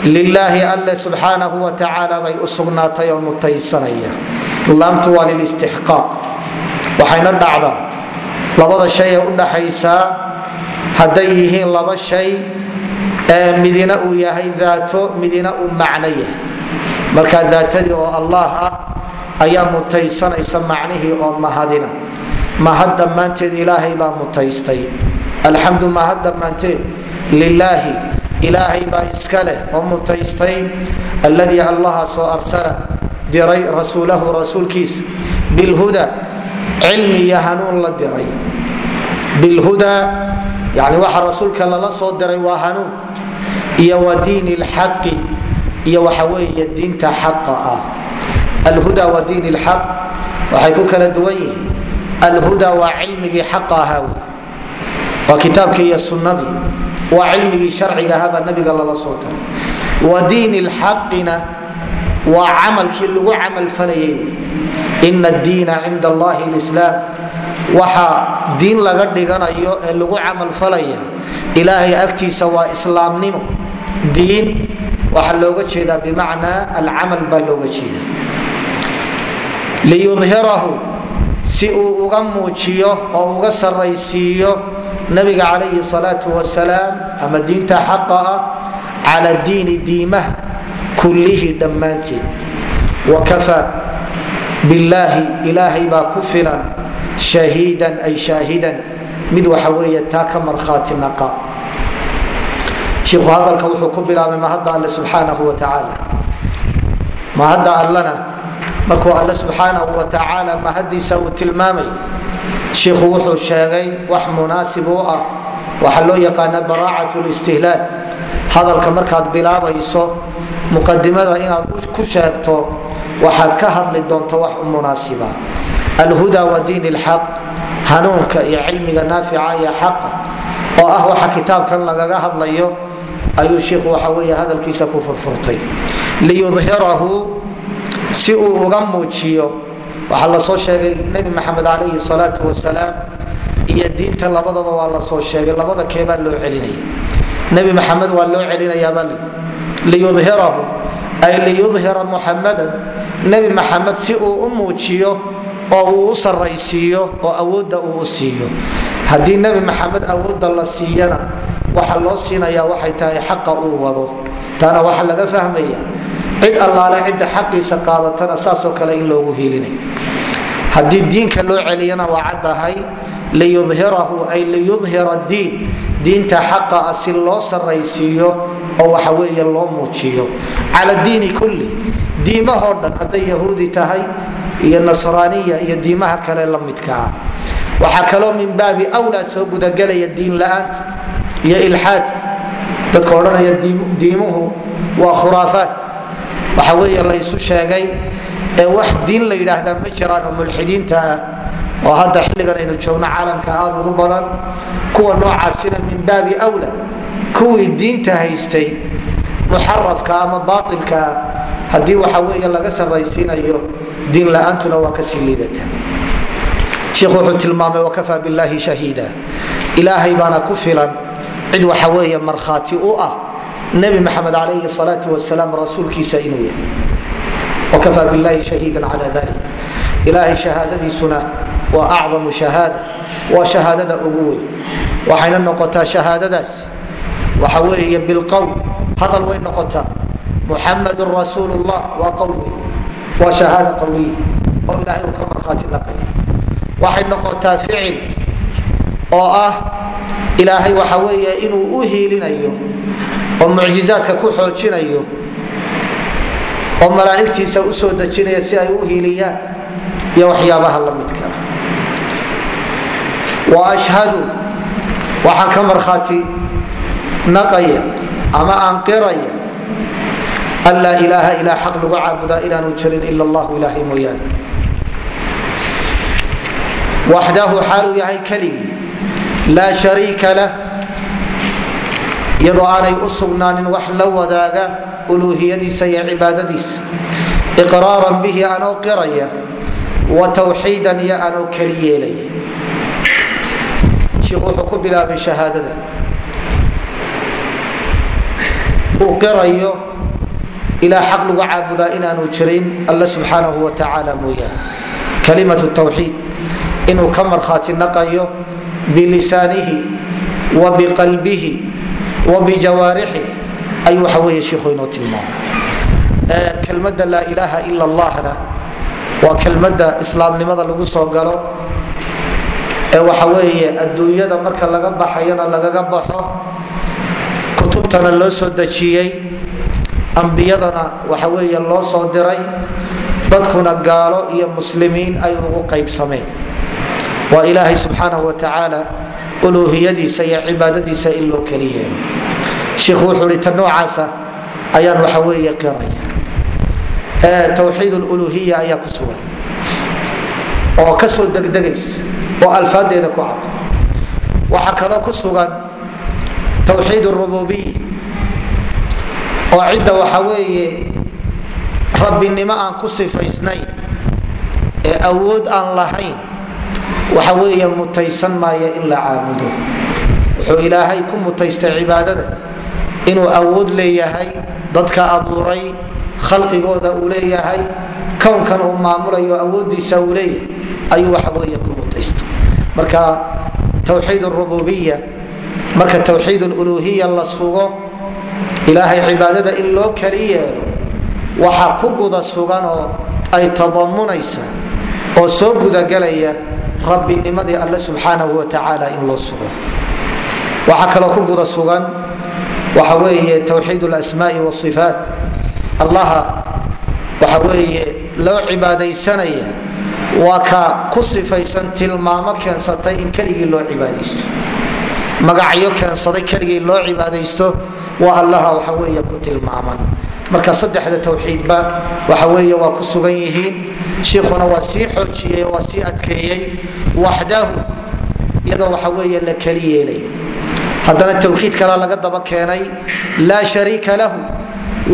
lilaahi alle subxaanahu wa tacaala bay u sugnaatay oo mutaysanaya laamtu waa lilistixqaaq waxayna dhacdaa labada shay ee u dhaxaysaa hadday yihiin laba shay ee midina uu yahay daato midina uu macno yahay. Marka daatadii oo allah ah ayaa mutaysanaysa macnihii oo mahadina. Mahad dhammaanteed ilaahay baa mutaystay. Alxamdu mahad dhammaanteed lilaahi ilaahay baa iska leh oo mutaystay. Alladii allaha soo arsala diray rasuulahu rasuulkiisa bilhuda cilmi iyo hanuun la diray. Bilhuda yani waxa rasuulka lala soo diray waa hanuun. Iyo wa diini lxaqi iyo waxa weeye diinta xaqa ah. Alhuda wa diin lxaq waxay ku kala duwan yihiin. Alhuda waa cilmigii xaqa ahaa wey waa kitaabkii iyo sunnadii. Waa cilmigii sharciga ahaabaa nabiga lala soo diray. Wa diin lxaqina waa camalkii lagu camalfalayay ina diina cinda allahi lislaam waxa diin laga dhiganayo ee lagu camalfalaya ilaahay agtiisa waa islaamnimo. Diin waxaa looga jeedaa bimacnaa alcamal baa looga jeeda. Liyudhirahu si uga muujiyo oo uga saraysiiyo nabiga calayhi salaau wasalaam ama diinta xaqa ah cala diimaha kullihi dhammaanteed. Wakafaa billaahi ilaahay baa ku filan shahiidan ay shaahidan. Mid waxa weeye taa ka markhaati naqa. Shiikhu hadalka wuxuu ku bilaabay mahadda alle subxaanahu wa tacaala. Mahadda allana markuu alle subxaanahu wa tacaala mahadiisa uu tilmaamay shiikhu wuxuu sheegay wax munaasib u ah. Waxaa loo yaqaana baraacat listihlaal hadalka markaad bilaabayso muqadimada inaad ku sheegto waxaad ka hadli doonto wax u munaasiba. Alhuda wa diin lxaq hanuunka iyo cilmiga naafica iyo xaqa oo ah waxa kitaabkan lagaga hadlayo ayuu shiikhu waxa wey hadalkiisa ku furfurtay. Liyudhirahu si uu uga muujiyo waxaa la soo sheegay nebi maxamed calayhi salaau wasalaam iyo diinta labadaba waa la soo sheegay labada keebaa loo celinaya nebi maxamed waa loo celinayaabaa liyudhirahu ay liyudhira muxamadan nebi maxamed si uu u muujiyo oo uu u saraysiiyo oo awoodda uu siiyo. Haddii nebi maxamed awoodda la siiyana waxa loo siinaya waxay tahay xaqa uu wado. Taana waxaa laga fahmaya cid allaale cidda xaqiisa qaadatana saasoo kale in loogu hiilinayo haddii diinka loo celiyana waa caddahay liyudhirahu ay liyudhira diin. Diinta xaqa ah si loo saraysiiyo oo waxa weeye loo muujiyo. Cala diini kulli. Diimahoo dhan hadday yahuudi tahay iyo nasraaniya iyo diimaha kale la midka ah. Waxaa kaloo min baabi wlaa soo gudagelaya diin la'aanta iyo ilxaadka dadka odhanaya diimuhu waa khuraafaat waxa weeye laysu sheegay ee wax diin la yidhaahdaa ma jiraan oo mulxidiinta ah oo hadda xilligan aynu joogno caalamka aada ugu badan kuwa noocaasina min baabi wla kuwii diinta haystay muxarafka ama baailka ah haddii waxa weeye laga saraysiinayo diin la'aantuna waa ka sii liidata. Shiikhu wuxuu tilmaamay wakafaa billahi shahiida. Ilaahay baana ku filan cid waxa weeye markhaati u ah nebi maxamed calayhi salaau wasalaam rasuulkiisa inuu yahay. Wakafaa billahi shahiidan cala dalik ilaahay shahaadadiisuna waa acdamu shahaada waa shahaadada ugu weyn. Waxayna noqotaa shahaadadaas waxa weeye bilqowl hadal way noqotaa. Muxamadun rasuul llah waa qowl wey waa shahaada qowliya oo ilaahay uu ka markhaati naqay. Waxay noqotaa ficil oo ah ilaahay waxa weeye inuu u hiilinayo oo mucjizaadka ku xoojinayo oo malaa'igtiisa u dejinaya si ay u hiiliyaan iyo waxyaabaha la midka ah wa ashhadu waxaan ka markhaati naqaya ama aan qiraya an laa ilaaha ilaa xaq lagu caabudaa inaanu jirin ila allahu ilaahay mooyaane. Waxdahu xaaluu yahay keligii laa shariika lah iyadoo aanay u sugnaanin wax la wadaaga uluuhiyadiisa iyo cibaadadiisa. Iqraaran bihi anoo qiraya wa tawxiidan iyo anoo keli yeelaya shiikhu wuxuu ku bilaabay shahaadada. Uu qirayo ilaa xaq lagu caabudaa inaanu jirin alla subxaanahu wa tacaala mooyaane kalimatu tawxiid inuu ka markhaati naqayo bilisaanihi wa biqalbihi wa bijawaarixi ayuu waxa weeye shiikhu inoo tilmaamay. Kelmadda laa ilaaha ila allahna waa kelmadda islaamnimada lagu soo galo waxa weeye adduunyada marka laga baxayana lagaga baxo kutubtana loo soo dejiyey ambiyadana waxa weeye loo soo diray dadkuna gaalo iyo muslimiin ay ugu qaybsameen. Waa ilaahay subxaanahu wa tacaala uluuhiyadiisa iyo cibaadadiisa in loo keliyeelo shiikhu wuxuu hi ta noocaasa ayaan waxa weeye qiraya. Tawxiid luluhiya ayaa ku sugan. Oo ka soo degdegaysa oo alfaadeeda ku cad. Waxaa kaloo ku sugan tawxiid rububiya oo cidda waxa weeye rabbinimo aan ku sifaysnayn ee awood aan lahayn waxa weeye mutaysan maaya in la caabudo. Wuxuu ilaahay ku mutaystay cibaadada inuu awood leeyahay dadka abuuray khalqigooda uu leeyahay kownkan uu maamulayo awoodiisa uu leeyahay ayuu waxa weeye ku marka tawxiid rububiya marka tawxiid uluhiya la sugo ilaahay cibaadada in loo kali yeelo waxaa ku guda suganoo ay tadamunaysa oo soo gudagelaya rabbinimadii alle subxaanahu wa tacaala in loo sugo. Waxaa kaloo ku guda sugan waxa weeye tawxiid lasmaai wasifaat allaha waxa weeye loo cibaadaysanaya waa ka ku sifaysan tilmaamo keensatay in keligii loo cibaadaysto. Magacyo keensaday keligii loo cibaadaysto waa allaha waxa weeye ku tilmaaman. Marka saddexda tawxiidba waxa weeye waa ku sugan yihiin. Shiikhuna waa sii xoojiyey waa sii adkeeyey. Waxdahu iyadoo waxa weeye la keli yeelayo haddana tawxiid kalea laga daba keenay laa shariika lahu.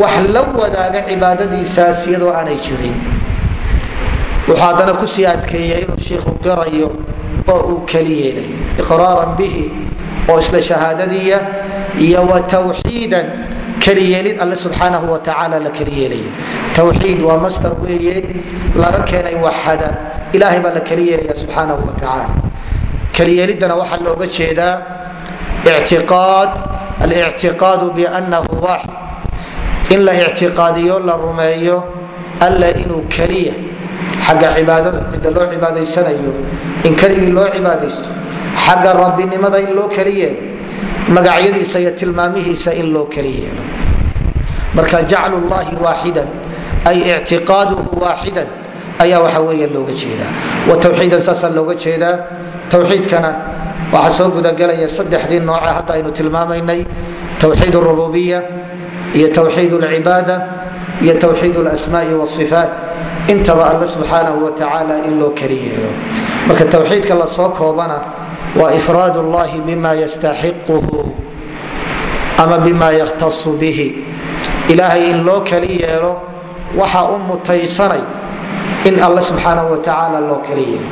Wax la wadaaga cibaadadiisaas iyadoo aanay jirin wuxuu haddana ku sii adkeeyey inuu shiikhu qirayo oo uu keli yeelayo iqraaran bihi oo isla shahaadadiya iyo wa tawxiidan keliyeelid alle subxaanahu wa tacaala la keli yeelaya tawxiid waa master weeye laga keenay waxada. Ilaahay baa la keli yeelaya subxaanahu wa tacaala. Keliyeeliddana waxaa looga jeedaa ictiqaad. Alictiqaadu biannahu waaxid in la ictiqaadiyo la rumeeyo alla inuu keliya xagga cibaadada cidda loo cibaadaysanayo in keligii loo cibaadaysto xagga rabbinimada in loo keli yeelo magacyadiisa iyo tilmaamihiisa in loo keli yeelo. Marka jaclu llahi waaxidan ay ictiqaaduhu waaxidan ayaa waxa weeye looga jeedaa. Wa tawxiidan saasaa looga jeedaa. Tawxiidkana waxaa soo gudagelaya saddexdii nooce hadda aynu tilmaamaynay tawxiid rububiya iyo tawxiid lcibaada iyo tawxiid lasmaai wasifaat intaba alle subxaanahu wa tacaala in loo keli yeelo. Marka tawxiidka la soo koobana waa ifraad llahi bima yastaxiquhu ama bima yakhtasu bihi. Ilaahay in loo keli yeelo waxa u mutaysanay in alle subxaanahu wa tacaala loo keli yeelo.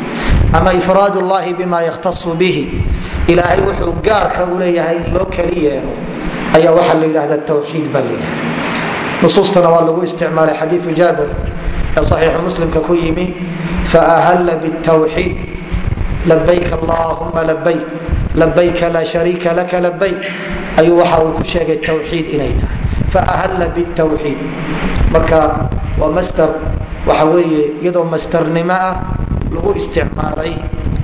Ama ifraad llahi bima yakhtasu bihi. Ilaahay wuxuu gaarka u leeyahay in loo keli yeelo. Ayaa waxaa la yidhahda tawxiid baa la yidhahda nusuustana waa lagu isticmaalay xadiiu jaabir ee saxiixu muslimka ku yimi faahalla btawxiid labayk allahuma labayk labayka laa shariika laka labayk ayuu waxa uu ku sheegay tawxiid inay tahay. Faahalla btawxiid marka waa master waxa weeye iyadoo masternimo ah lagu isticmaalay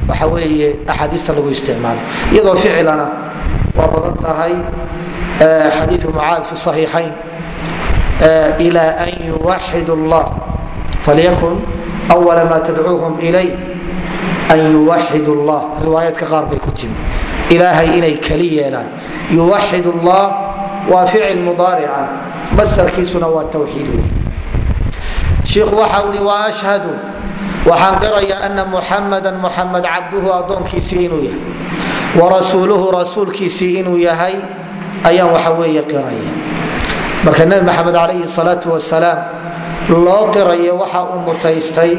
waxa weeye axaadiista lagu isticmaalay. Iyadoo ficilana waa badan tahay xadiiu mucaad fi صaxiixayn ila an yuwaxid اllah falyakun wala maa tadcuuhum ilay an yuwaxidu llah riwaayaadka qaar bay ku timi ilaahay inay keli yeelaan yuwaxid llah waa ficil mudaarica mastarkiisuna waa towxiid wey shiikhu waxa ui wa ashhadu waxaan qiraya ana muxamada muxamed cabduhu addoonkiisii inuu yahay warasuuluhu rasuulkiisii inuu yahay ayaan waxa weeye qiraya marka nebi maxamed calayhi salaau wasalaam loo qirayo waxa uu mutaystay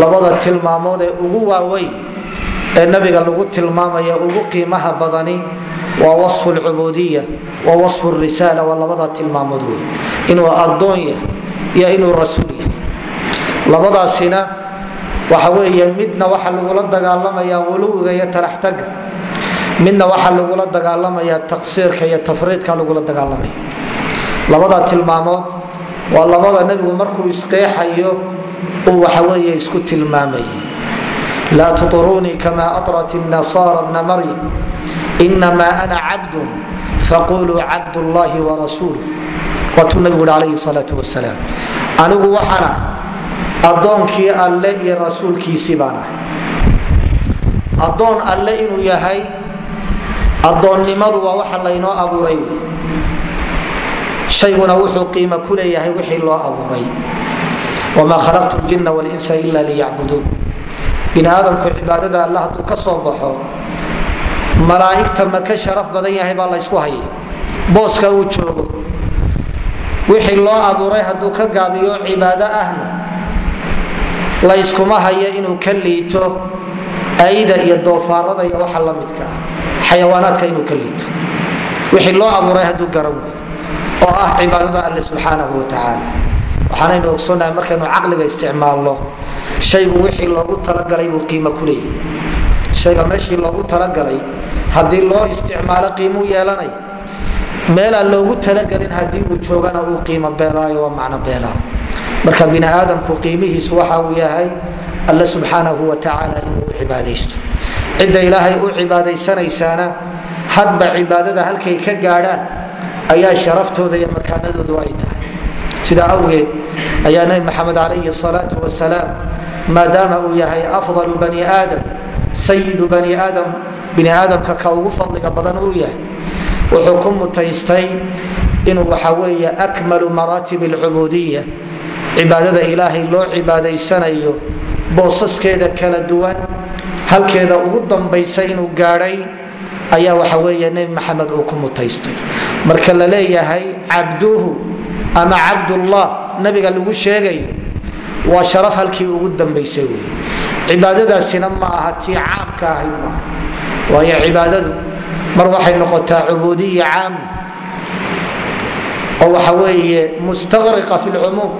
labada tilmaamood ee ugu waaweyn ee nabiga lagu tilmaamaya ugu qiimaha badani waa wafu lcubuudiya waa wafu risaala waa labada tilmaamood wey inuu adoon yahay iyo inuu rasuul yahay. Labadaasina waxa weeye midna waxa lagula dagaalamaya uluwiga iyo talaxtaga midna waxaa lagula dagaalamaya taqsiirka iyo tafriidka lagula dagaalamaya. Labada tilmaamood waa labada nebigu markuu isqeexayo uu waxaweeye isku tilmaamayay laa turuunii kama arat nasaara bna maryam inamaa ana cabdun faquluu cabdullaahi warasuulu waatuu nabigu hi alayhi salaau wasalaam anigu waxaana addoonkii alle iyo rasuulkiisii baan ah addoon alle inuu yahay addoonnimadu waa waxa laynoo abuuray shayguna wuxuu qiimo ku leeyahay wixii loo abuuray. wamaa khalaqtu ljinna walinsa ila liyacbuduun bini aadamku cibaadada alle hadduu ka soo baxo malaa'igta ma ka sharaf badan yahay baa laysku hayay. Booska uu joogo. Wixii loo abuuray hadduu ka gaabiyo cibaado ahna layskuma hayo inuu ka liito ayda iyo doofaarada iyo waxa la midka ah xayawaanaadka inuu ka liito. Wixii loo abuuray hadduu garan waayo oo ah cibaadada alle subxaanahu watacaala waxaanaynu ogsoonnahay markaynu caqliga isticmaalno shaygu wixii loogu talagalay buu qiimo ku leeyahy shayga meeshii loogu talagalay haddii loo isticmaalo qiimuu yeelanay meelaan loogu talagelin haddii uu joogana uu qiimo beelaayo waa macno beelaa. Marka bini aadamku qiimihiisu waxa uu yahay alle subxaanahu watacaala inuu u cibaadaysto. Cidda ilaahay u cibaadaysanaysaana hadba cibaadada halkay ka gaadhaan ayaa sharaftooda iyo makaanadoodu ay tahay. Sidaa awgeed ayaa nabi maxamed calayhi salaatu wasalaam maadaama uu yahay afdalu bani aadam sayidu bani aadam bini aadamka ka ugu fadliga badan uu yahay. Wuxuu ku mutaystay inuu waxa weeye akmalu maraatib alcubuudiya cibaadada ilaahay loo cibaadaysanayo boosaskeeda kala duwan halkeeda ugu dambaysa inuu gaadhay ayaa waxa weeye nebi maxamed uu ku mutaystay marka la leeyahay cabduhu ama cabdullah nabiga lagu sheegayo waa sharaf halkii ugu dambaysay wey cibaadadaasina ma aha tii caamka ahayd maaha waayo cibaadadu mar waxay noqotaa cubuudiya caama oo waxa weeye mustaqriqa fi lcumuum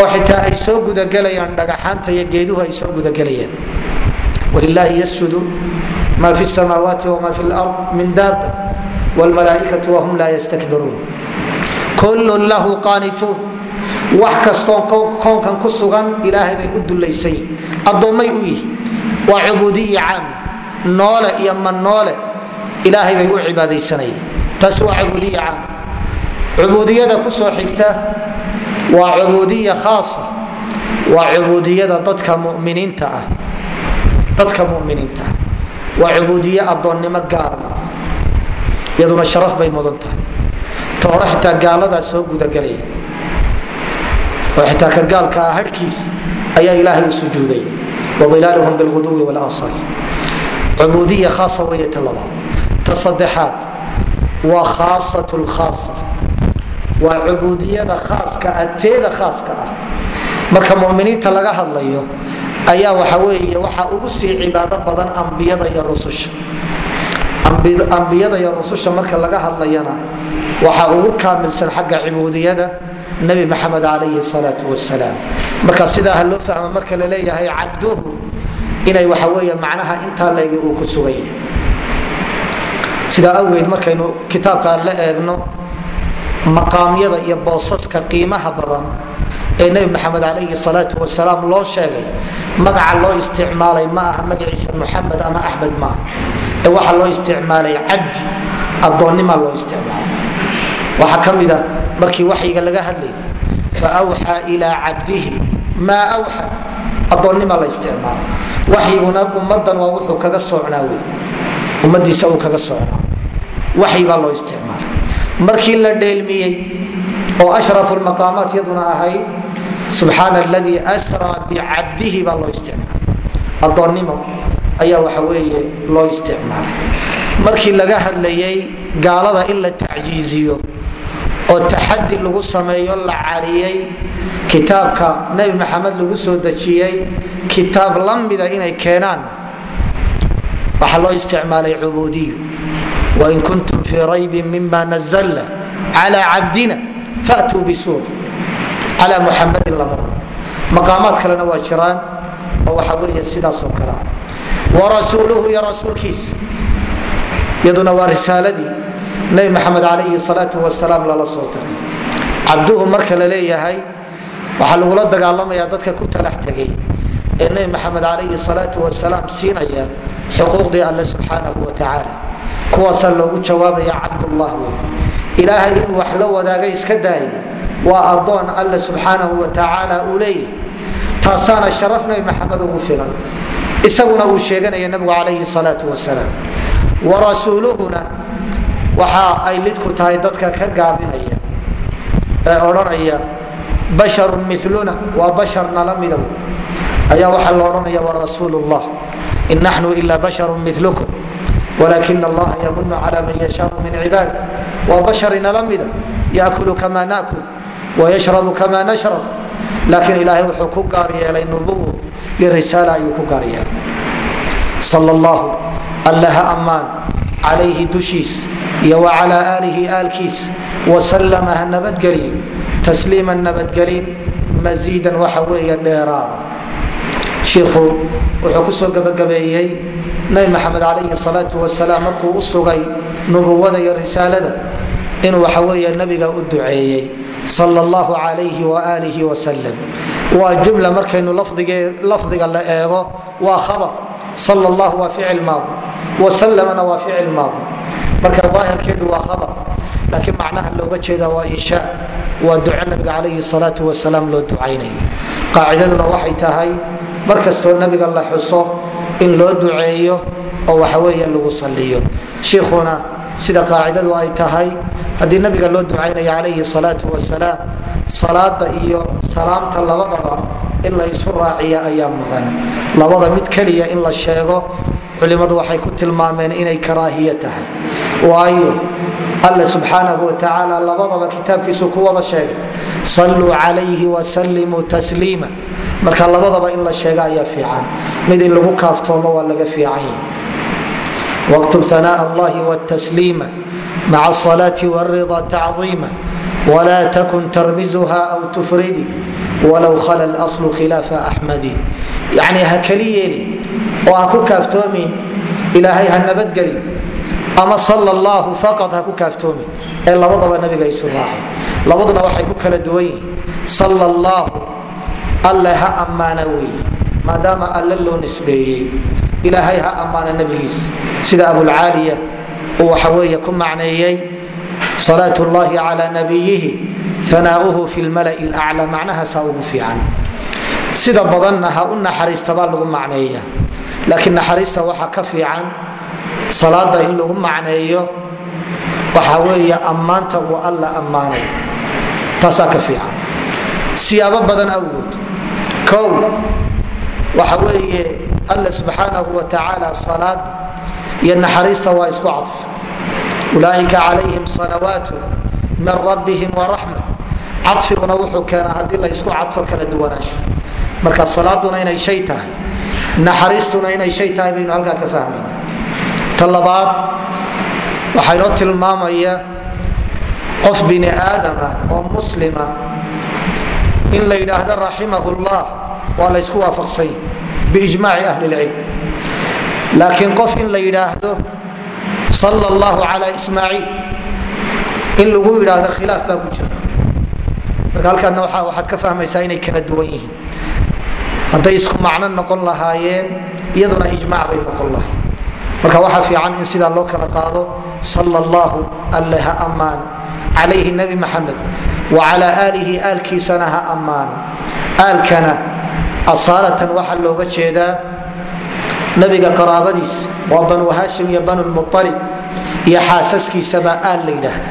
oo xitaa ay soo gudagelayaan dhagaxaanta iyo geeduhu ay soo gudagelayaan. Wlilahi ysjudu ma fi samaawaati wma fi lard min daaba wlmalaaikatu wahum laa ystakbiruun kullun lahu qaanituun wax kastoo koonkan ku sugan ilaahay bay u dulaysayin addoommay u yihi waa cubuudiya caama noole iyo mannoole ilaahay bay u cibaadaysanayeen taasi waa cubuudiya caama cubuudiyada ku soo xigta waa cubuudiya khaasa waa cubuudiyada dadka muminiinta ah dadka muminiinta waa cubuudiye addoonnimo gaara iyaduna sharaf bay mudan tahay. Ta hore xitaa gaaladaa soo gudagelaya oo xitaa ka gaalka ah harhkiis ayaa ilaahay u sujuuday. Wailaaluhum bilguduwi walaasal cubuudiya khaasa weeye ta labaad. Ta saddexaad waa khaasat lkhaasa waa cubuudiyada khaaska ah teeda khaaska ah. Marka muminiinta laga hadlayo ayaa waxa weeye waxaa ugu sii cibaado badan ambiyada iyo rususha ambiyada iyo rususha marka laga hadlayana waxaa ugu kaamilsan xagga cubuudiyada nebi maxamed calayhi salaatu wasalaam marka sidaa ha loo fahmo marka la leeyahay cabduhu inay waxa weeye macnaha intaa layga uu ku sugan yahay sidaa awgeed markaynu kitaabkaan la eegno maqaamyada iyo boosaska qiimaha badan ee nebi maxamed calayhi salaatu wasalaam loo sheegay magaca loo isticmaalay ma aha magaciisa muxamed ama axmed maaha ee waxaa loo isticmaalay cabdi addoonnimaa loo isticmaalay. Waxaa ka mida markii waxyiga laga hadlayay fa awxaa ilaa cabdihi maa awxa addoonnimaa la isticmaalay. Waxyiguna ummadan waa wuxuu kaga socnaa wey ummadiisa uu kaga socnaa waxyi loo isticmaalay markii la dheelmiyey oo ashrafu lmaqaamaat yaduna ahayd subxaana aladii sraa bicabdihi baa loo isticmaalay. Addoonnimo ayaa waxa weeye loo isticmaalay. Markii laga hadlayay gaalada in la tacjiiziyo oo taxadi lagu sameeyo la cariyey kitaabka nebi maxamed lagu soo dejiyey kitaab la mida inay keenaan waxaa loo isticmaalay cubuudiyu wain kuntum fii raybin mima nazlna cla cabdina fatuu bisuur cala muxamadin lama maqaamaad kalena waa jiraan oo waxa weeye sidaasoo kale ah warasuuluhu iyo rasuulkiisa iyaduna waa risaaladii nebi maxamed calayhi salaatu wasalaam lala soo diray cabduhu marka la leeyahay waxaa lagula dagaalamaya dadka ku talax tegay ee nebi maxamed calayhi salaatu wasalaam siinaya xuquuqdii alle subxaanahu wa tacaala kuwaasaa loogu jawaabaya cabdullah ilaahay inuu wax la wadaaga iska daaya waa adoon alle subxaanahu wa tacaala uu leeyahay. Taasaana sharaf nebi maxamed ugu filan. Isaguna uu sheeganaya nabigu calayhi salaatu wasalaam. Warasuuluhuna waxa ay lidku tahay dadka ka gaabinaya ee odhanaya basharun miluna waa bashar nala midow. Ayaa waxaa la odhanaya warasuul llah in naxnu ila basharun milukum wlakin allaha ymunu cla man yashaau min cibaadi waa bashar inala mida yakulu kama nakul wayashrabu kama nashrab laakiin ilaahay wuxuu ku gaar yeelay nubuw iyo risaala ayuu ku gaar yeelay sal llahu alla ha ammaan calayhi dushiis iyo wacala aalihi aalkiis wasalama ha nabadgeliyo tasliima nabadgelin masiidan waxa weeye dheeraada shiikhu wuxuu ku soo gabagabeeyey nabi maxamed calayhi salaatu wasalaam markuu u sugay nubuwada iyo risaalada inuu waxa weeye nabiga u duceeyey sal llahu calayhi waaalihi wasalam waa jumla markaynu lafdiga la eego waa khabar. Sal llahu waa ficil maadi wasalamana waa ficil maadi. Marka daahirkeedu waa khabar laakiin macnaha looga jeeda waa insha waa duco nabiga calayhi salaatu wasalaam loo ducaynayo qaacidaduna waxay tahay markastoo nabiga la xuso in loo duceeyo oo waxaweeye lagu saliyo shiikhuna sida qaacidadu ay tahay haddii nabiga loo ducaynaya calayhi salaatu wasalaam salaada iyo salaamta labadaba in la isu raaciya ayaa mudan. Labada mid keliya in la sheego culimmadu waxay ku tilmaameen inay karaahiya tahay. Waayo alle subxaanahu watacaala labadaba kitaabkiisu ku wada sheegay salluu calayhi wasallimuu tasliima marka labadaba in la sheega ayaa fiican. Mid in lagu kaaftoomo waa laga fiicanya wktub anaa allahi wtasliima maca asalaati wrida tacdiima wla takun tarmizuha aw tufridi walow khala lslu khilaafa axmadi yani ha keli yeeli oo ha ku kaaftoomin ilaahay ha nabadgeli ama sal llahu faqad ha ku kaaftoomin ee labadaba nabiga isu raacay. Labaduna waxay ku kala duwan yihiin alle ha ammaana wey maadaama alle loo nisbeeyey ilaahay ha ammaana nabigiisa sida abulcaaliya uu waxaweeye ku macneeyey salaat llahi cala nabiyihi anaauhu fi lmalai laclaa macnahaasaa ugu fiican. Sida badanna ha u naxariista baa lagu macneeya. Laakiin naxariista waxaa ka fiican salaada in lagu macneeyo waxa weeye ammaanta uu alla ammaanay. Taasaa ka fiican. Siyaabo badan awgood kow waxa weeye alla subxaanahu wa tacaala salaada iyo naxariista waa isku cadfa ulaaika calayhim salawaatu min rabbihim waraxma cadfiguna wuxuu keenaa haddii la ysku cadfo kala duwanaansho. Marka salaaduna inay shay tahay naxariistuna inay shay tahay baynu halkaa ka fahmayna ta waxaa inoo tilmaamaya qof bini aadama oo muslima in la yidhaahdo raximahu llah waa la ysku waafaqsany biijmaaci ahli lcilm laakiin qof in la yidhaahdo sal llahu cala ismaaciil in lagu yidhaahdo khilaaf baa ku jira. Marka halkaadna waxaad ka fahmaysaa inay kala duwan yihiin. Hadday isku macno noqon lahaayeen iyaduna ijmac bay noqon lahayd marka waxaa fiican in sidaa loo kala qaado sal llahu alle ha calayhi nebi maxamed wa cala aalihi aalkiisana ha ammaano aalkana asaalatan waxaa looga jeedaa nabiga qaraabadiisa waa banu hashim iyo banu lmualib iyo xaasaskiisabaa aal la yidhaahda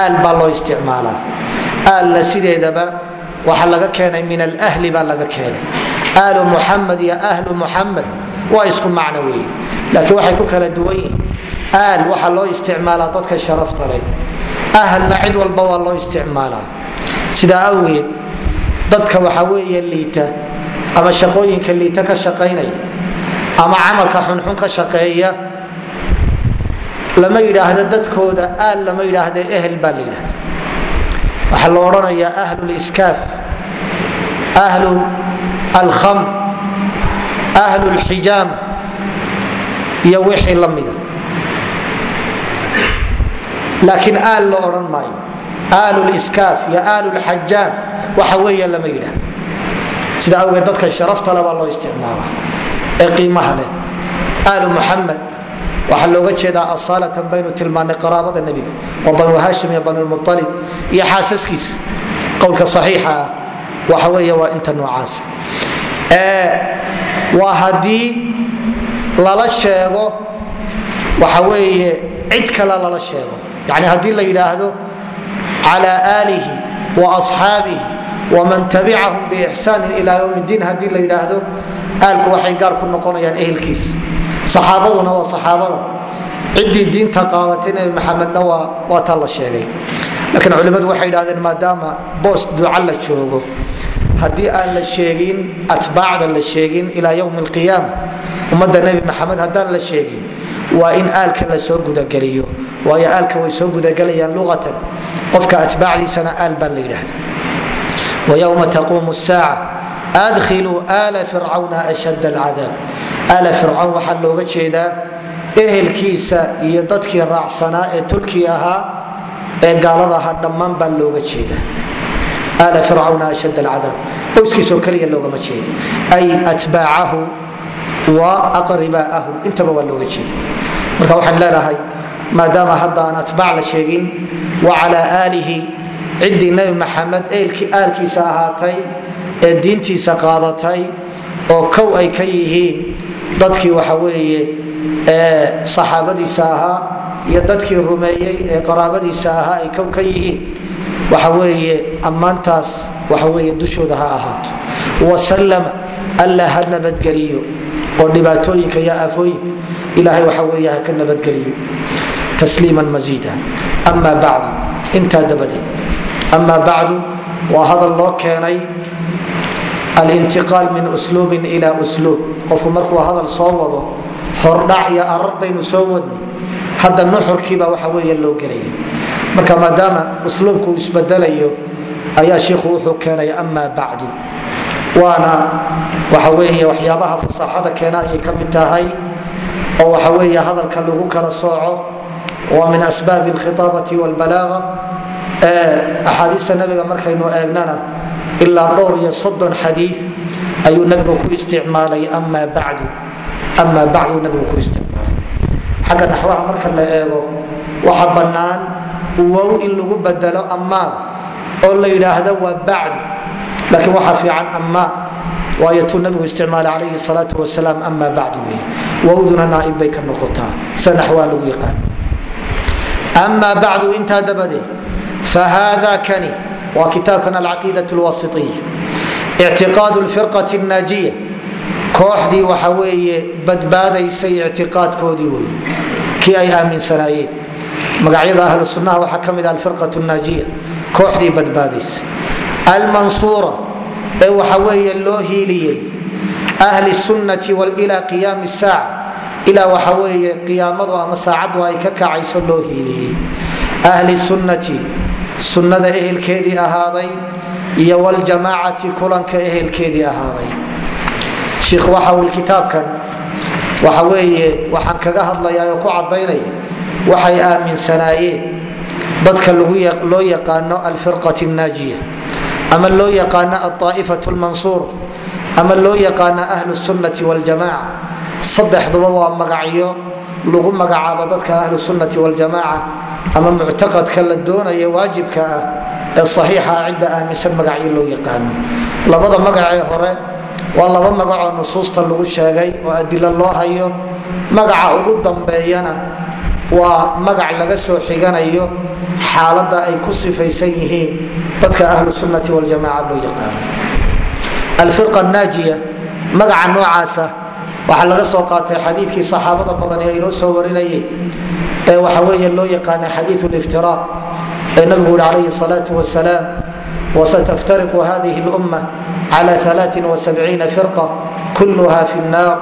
aal baa loo isticmaalaa aalna sideedaba waxaa laga keenay min alhli baa laga keenay aalu muxamed iyo ahlu muxamed waa isku macno weeye laakiin waxay ku kala duwan yihiin aal ahlna cid walba waa loo isticmaalaa. Sidaa awgeed dadka waxa weeye liita ama shaqooyinka liita ka shaqaynaya ama camalka xunxun ka shaqeeya lama yidhaahdo dadkooda aal lama yidhaahda ehel baa la yidhahda waxaa la odhanayaa ahlu liskaaf ahlu alkham ahlu lxijaama iyo wixii la mida laakiin aal la odhan maayo. Aalu liskaaf iyo aalu lxajaam waxa weeya lama yidhaahdo. Sida awgeed dadka sharaftale baa loo isticmaalaa ee qiimaha leh. Aalu muxamed waxaa looga jeedaa asaalatan baynu tilmaanay qaraabada nebiga waa banu hashim iyo banulmualib iyo xaasaskiisa. Qowlka saxiixa ah waxa weeye waa inta noocaasa waa haddii lala sheego waxa weeye cid kale lala sheego yani haddii la yidhaahdo cala aalihi wa asxaabihi waman tabicahum biixsaanin ilaa ywm diin haddii la yidhaahdo aalku waxay gaar ku noqonayaan ehelkiisa saxaabaduna waa saxaabada ciddii diinta qaadatay nebi maxamedna waa taa la sheegay laakiin culimmadu waxay idhahdeen maadaama boos duca la joogo haddii aan la sheegin atbaacda la sheegin ilaa ywm alqiyaama ummadda nebi maxamed haddaan la sheegin waa in aalka la soo gudageliyo. Waayo aalka way soo gudagelayaan luqatan qofka atbaacdiisana aal baa la yidhahda wywma taquumu saaca adkhiluu aala fircawna ashad alcadaab. Aala fircawn waxaa looga jeedaa ehelkiisa iyo dadkii raacsanaa ee tulkii ahaa ee gaalada ahaa dhammaan baa looga jeedaa. Aala fircawna ashad alcadaab. Owskiisoo keliya loogama jeeda ay atbaacahu wa aqribaahu intaba waa looga jeeda marka waxaan leenahay maadaama hadda aan atbaac la sheegin wa aalihi ciddii nebi maxamed aalkiisa ahaatay ee diintiisa qaadatay oo kow ay ka yihiin dadkii waxa weeye saxaabadiisa ahaa iyo dadkii rumeeyey ee qaraabadiisa ahaa ay kow ka yihiin. Waxa weeye ammaantaas waxa weeye dushooda ha ahaato. Wasalama alla ha nabadgeliyo oo dhibaatooyinka iyo aafooyinka ilaahay waxa weeye ha ka nabadgeliyo. Tasliiman masiida ama bacdu. Intaa dabadeed. Ama bacdu waa hadal loo keenay alintiqaal min usluubin ila usluub. Qofku markuu hadal soo wado hordhac iyo arar baynu soo wadnay. Hadda nuxurkiiba waxa weeye loo gelaya marka maadaama usluubku uu isbedelayo ayaa shiikhu wuxuu keenay ama bacdu waana waxa weeye waxyaabaha fasaaxada keena ayay ka mid tahay oo waxa weeye hadalka lagu kala sooco waa min asbaabi alkhitaabati walbalaaga axaadiista nabiga markaynu eegnana ilaa dhowr iyo soddon xadii ayuu nabigu ku isticmaalay ama bacdu ama bacdu nabigu ku isticmaalay. Xagga naxwaha marka la eego waxa bannaan wow in lagu bedelo amaada oo la yidhaahdo waa bacdu laakiin waxaa fiican ammaa waayo tuu nabigu isticmaala calayhi salaatu wasalaam amaa bacdu wey wowduna naaib bay ka noqotaa. Sanax waa lagu yaqaan. Amaa bacdu intaa dabadeed fa haada kani waa kitaabkan alcaqiida lwasitiya ictiqaadu lfirqati naajiya kooxdii waxa weeye badbaadaysay ictiqaadkoodii wey kii ay aaminsanaayeen? Magacyada ahlu sunnaha waxaa ka mid ah alfirqat naajiya kooxdii badbaadaysa almansuura ee waxa weeye loo hiiliyey ahli sunnati walila qiyaami saaca ilaa waxa weeye qiyaamadu ama saacaddu ay ka kacayso loo hiiliyey. Ahli sunnati sunnada ehelkeedii ahaaday iyo waljamaacati kulanka ehelkeedii ahaaday. Shiikh waxa uu kitaabkan waxa weeye waxaan kaga hadlayaa oo ku caddaynaya waxay aaminsanaayeen dadka loo yaqaano alfirqat annaajiya ama loo yaqaano alطaa'ifaة اlmansuura ama loo yaqaano ahlu الsunnati wاljamaca saddexduba waa magacyo lagu magacaabo dadka ahlu sunnati wاljamaca ama muctaqadka la doonaya waajibka ah ee saxiixa cidda aaminsan magacyo loo yaqaano labada magacee hore waa laba magacoo nusuusta lagu sheegay oo adilo loo hayo magaca ugu dambeeyana waa magac laga soo xiganayo xaaladda ay ku sifaysan yihiin dadka ahlu sunnati wاljamaca loo yaqaano. Alfirqa naajiya magaca noocaasa waxaa laga soo qaatay xadiikii saxaabada badan ee aynoo soo warinayeen ee waxa weeye loo yaqaana xadiiu liftiraaq ee nabigu uri calayhi salaau wasalaam wasataftariqu hadihi lumma cala aaaiina firqa kulluha fi nnaar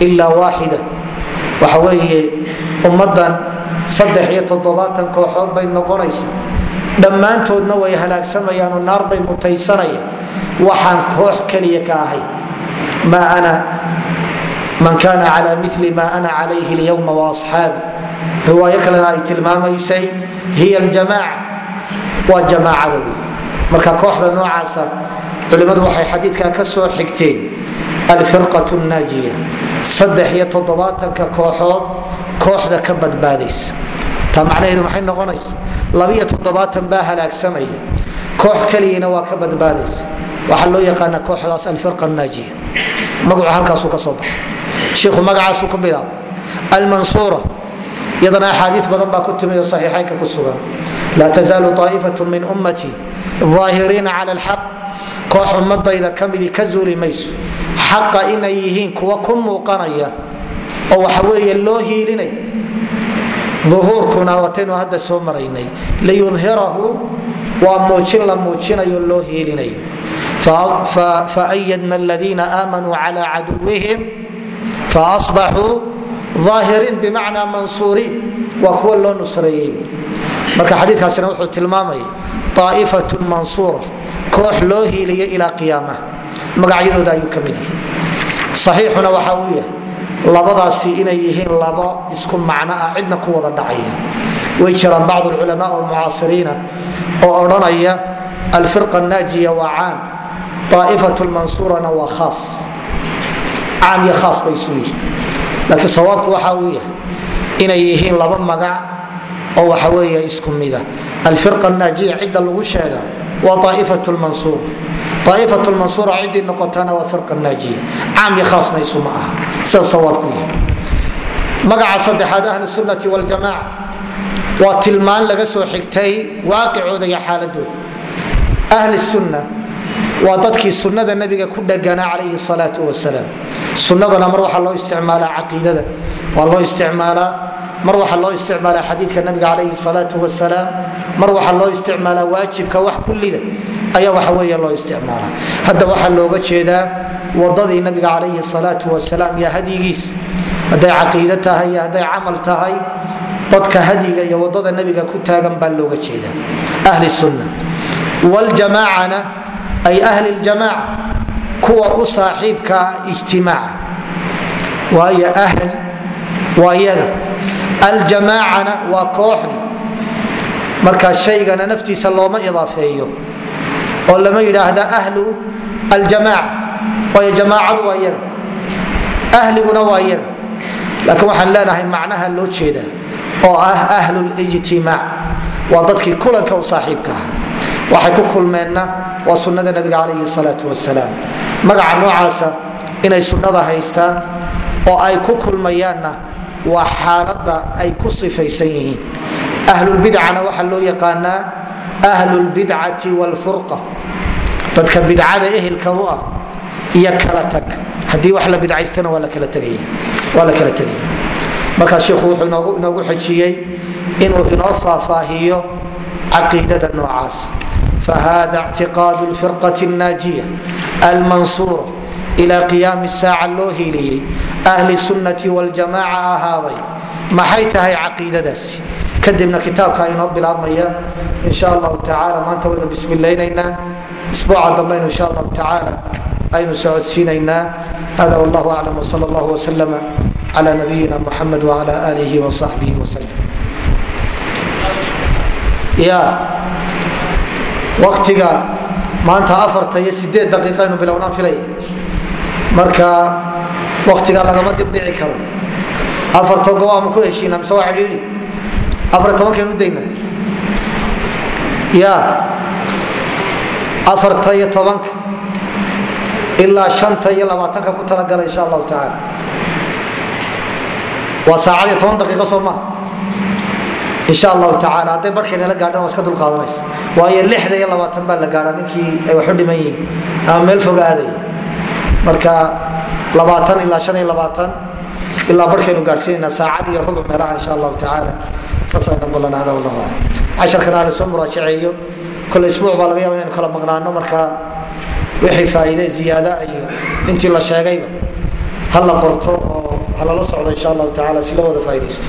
ila waaxida. Waxa weeye ummaddan saddex iyo toddobaatan kooxood bay noqonaysa dhammaantoodna way halaagsamayaanoo naar bay mutaysanayaan waxaan koox keliya ka ahay. Maa ana man kana cala mili ma ana calayhi lyowma waasxaabi riwaayo kalena ay tilmaamaysay hiya aljamaaca. Waa jamaacada wey marka kooxda noocaasa culimmadu waxay xadiidkaa ka soo xigteen. Alfirqat naajiya. Saddex iyo toddobaatanka kooxood kooxda ka badbaadaysa. Taa macnaheedu maxay noqonaysa? Labiyo toddobaatan baa halaagsamaya koox keliyana waa ka badbaadaysa. Waxaa loo yaqaana kooxdaas alfirqa naajiya magacu halkaasuu ka soo baxay. Shiikhu magacaasuu ku bilaabay. Almansuura iyadana axaadii badan baa ku timid oo saxiixaynka ku sugan. Laa tazaalu aa'ifatu min ummatii aahiriina cala alxaq. Koox ummadayda ka midii ka zuuli xaqa inay yihiin kuwa ku muuqanaya oo waxa weeye loo hiilinay. Uhuurkuna hadda soo maraynay. Liyudhirahu waa muujin la muujinayo loo hiilinayo. Faayadna aladiina aamanuu cala caduwihim faasbaxuu aahiriin bimacnaa mansuuriin waa kuwa loo nusreeyey marka xadiikaasina wuxuu tilmaamaya aa'ifatun mansuura koox loo hiiliya ilaa qiyaamaha. Magacyadooda ayuu ka mid yahay. Saxiixuna waxa uu yahay labadaasi inay yihiin laba isku macno ah cidna ku wada dhacaya. Way jiraan bacd culamaa mucaasiriina oo odhanaya alfirqa naajiya waa caam aa'ifat lmansuurana waa khaas. Caam iyo khaas bay isu yihiin. Laakiin sawaabku waxa uu yahay inay yihiin laba magac oo waxa weeye isku mida alfirqa naajiya cidda lagu sheega waa aa'ifat lmansuur aa'ifat lmansuura ciddii noqotana waa firqa naajiya caam iyo khaasna isuma aha sida sawaabku yahay magaca saddexaad ahlu sunnati waljamaca waa tilmaan laga soo xigtay waaqicooda iyo xaaladooda ahli sunna waa dadkii sunnada nabiga ku dheganaa calayhi salaau wasalaam sunnadana mar waxaa loo isticmaalaa caqiidada waa loo isticmaalaa mar waxaa loo isticmaalaa xadiidka nabiga ayaa waxa weeye loo isticmaalaa. Hadda waxaa looga jeedaa wadadii nabiga calayhi salaau wasalaam iyo hadyigiis hadday caqiide tahay iyo hadday camal tahay dadka hadyiga iyo waddada nabiga ku taagan baa looga jeedaa. Ahli sunna. Wljamaacana ay ahli ljamaaca kuwa u saaxiibkaa ijtimaaca waayo ahl waa aljamaacana waa kooxdii marka shaygana naftiisa looma idaafeeyo oo lama yidhaahda ahlu aljamaaca waayo jamaacadu waa yaga ahliguna waa yaga laakiin waxaan leenahay macnaha loo jeedaa oo ah ahlu lijtimaac waa dadkii kulanka u saaxiibka ah. Waxay ku kulmeenna waa sunnada nabiga calayhi salaau wasalaam magaca noocaasa inay sunnada haystaan oo ay ku kulmayaanna waa xaalada ay ku sifaysan yihiin. Ahlulbidcana waxaa loo yaqaanaa ahlulbidcati wlfurqa dadka bidcada ehelka u ah iyo kala tag. Haddii wax la bidcaystana waa la kala tegaya markaas shiikhu wuxuu inoogu xejiyey inuu inoo faahfaahiyo caqiidada noocaas. Fahada ictiqaadu lfirqati annaajiya almansuura ila qiyaami saaca loo hiiliyey. Ahli sunnati waljamaaca ahaaday maxay tahay caqiidadaasi? Kadibna kitaabka inoo bilaabmaya insha allahu tacala maanta waynu bismilaynaynaa isbuuca dambaynu insha allahu tacaala aynu socodsiinaynaa. Hada wallahu aclam wsal allah wslm cla nabiyina muxamed wcla alih wصaxbih wslm ya waktiga maanta afarta iyo sideed daqiiqaynu bilownaan filaya marka waktiga lagama dibdhici karo. Afarto gowaama ku heshiina mise waa cidhiidhi afar tobankaynu udayna ya afarta iyo tobanka ilaa shanta iyo labaatanka ku talagala insha allahu tacaala. Waa saacad iyo toban daqiiqo soo maa insha allahu tacaala hadday barhkaynala gaadhan waa iska dulqaadanaysa waayo lixda iyo labaatan baa la gaadhaa ninkii ay waxu dhiman yihiin. Ama meel foga aadaya marka labaatan ilaa shan iyo labaatan ilaa barhkaynu gaadhsiinayna saacad iyo rubuc meelaha insha allahu tacaala. Saasayna balana hada wallahu aclam. Casharkana hala soo muraajaceeyo kole isbuuc baa laga yaba inaynu kala maqnaano marka wixii faa'iide ziyaada iyo intii la sheegayba ha la qorto oo ha lala socdo insha allahu tacaala si loo wada faa'iidaysto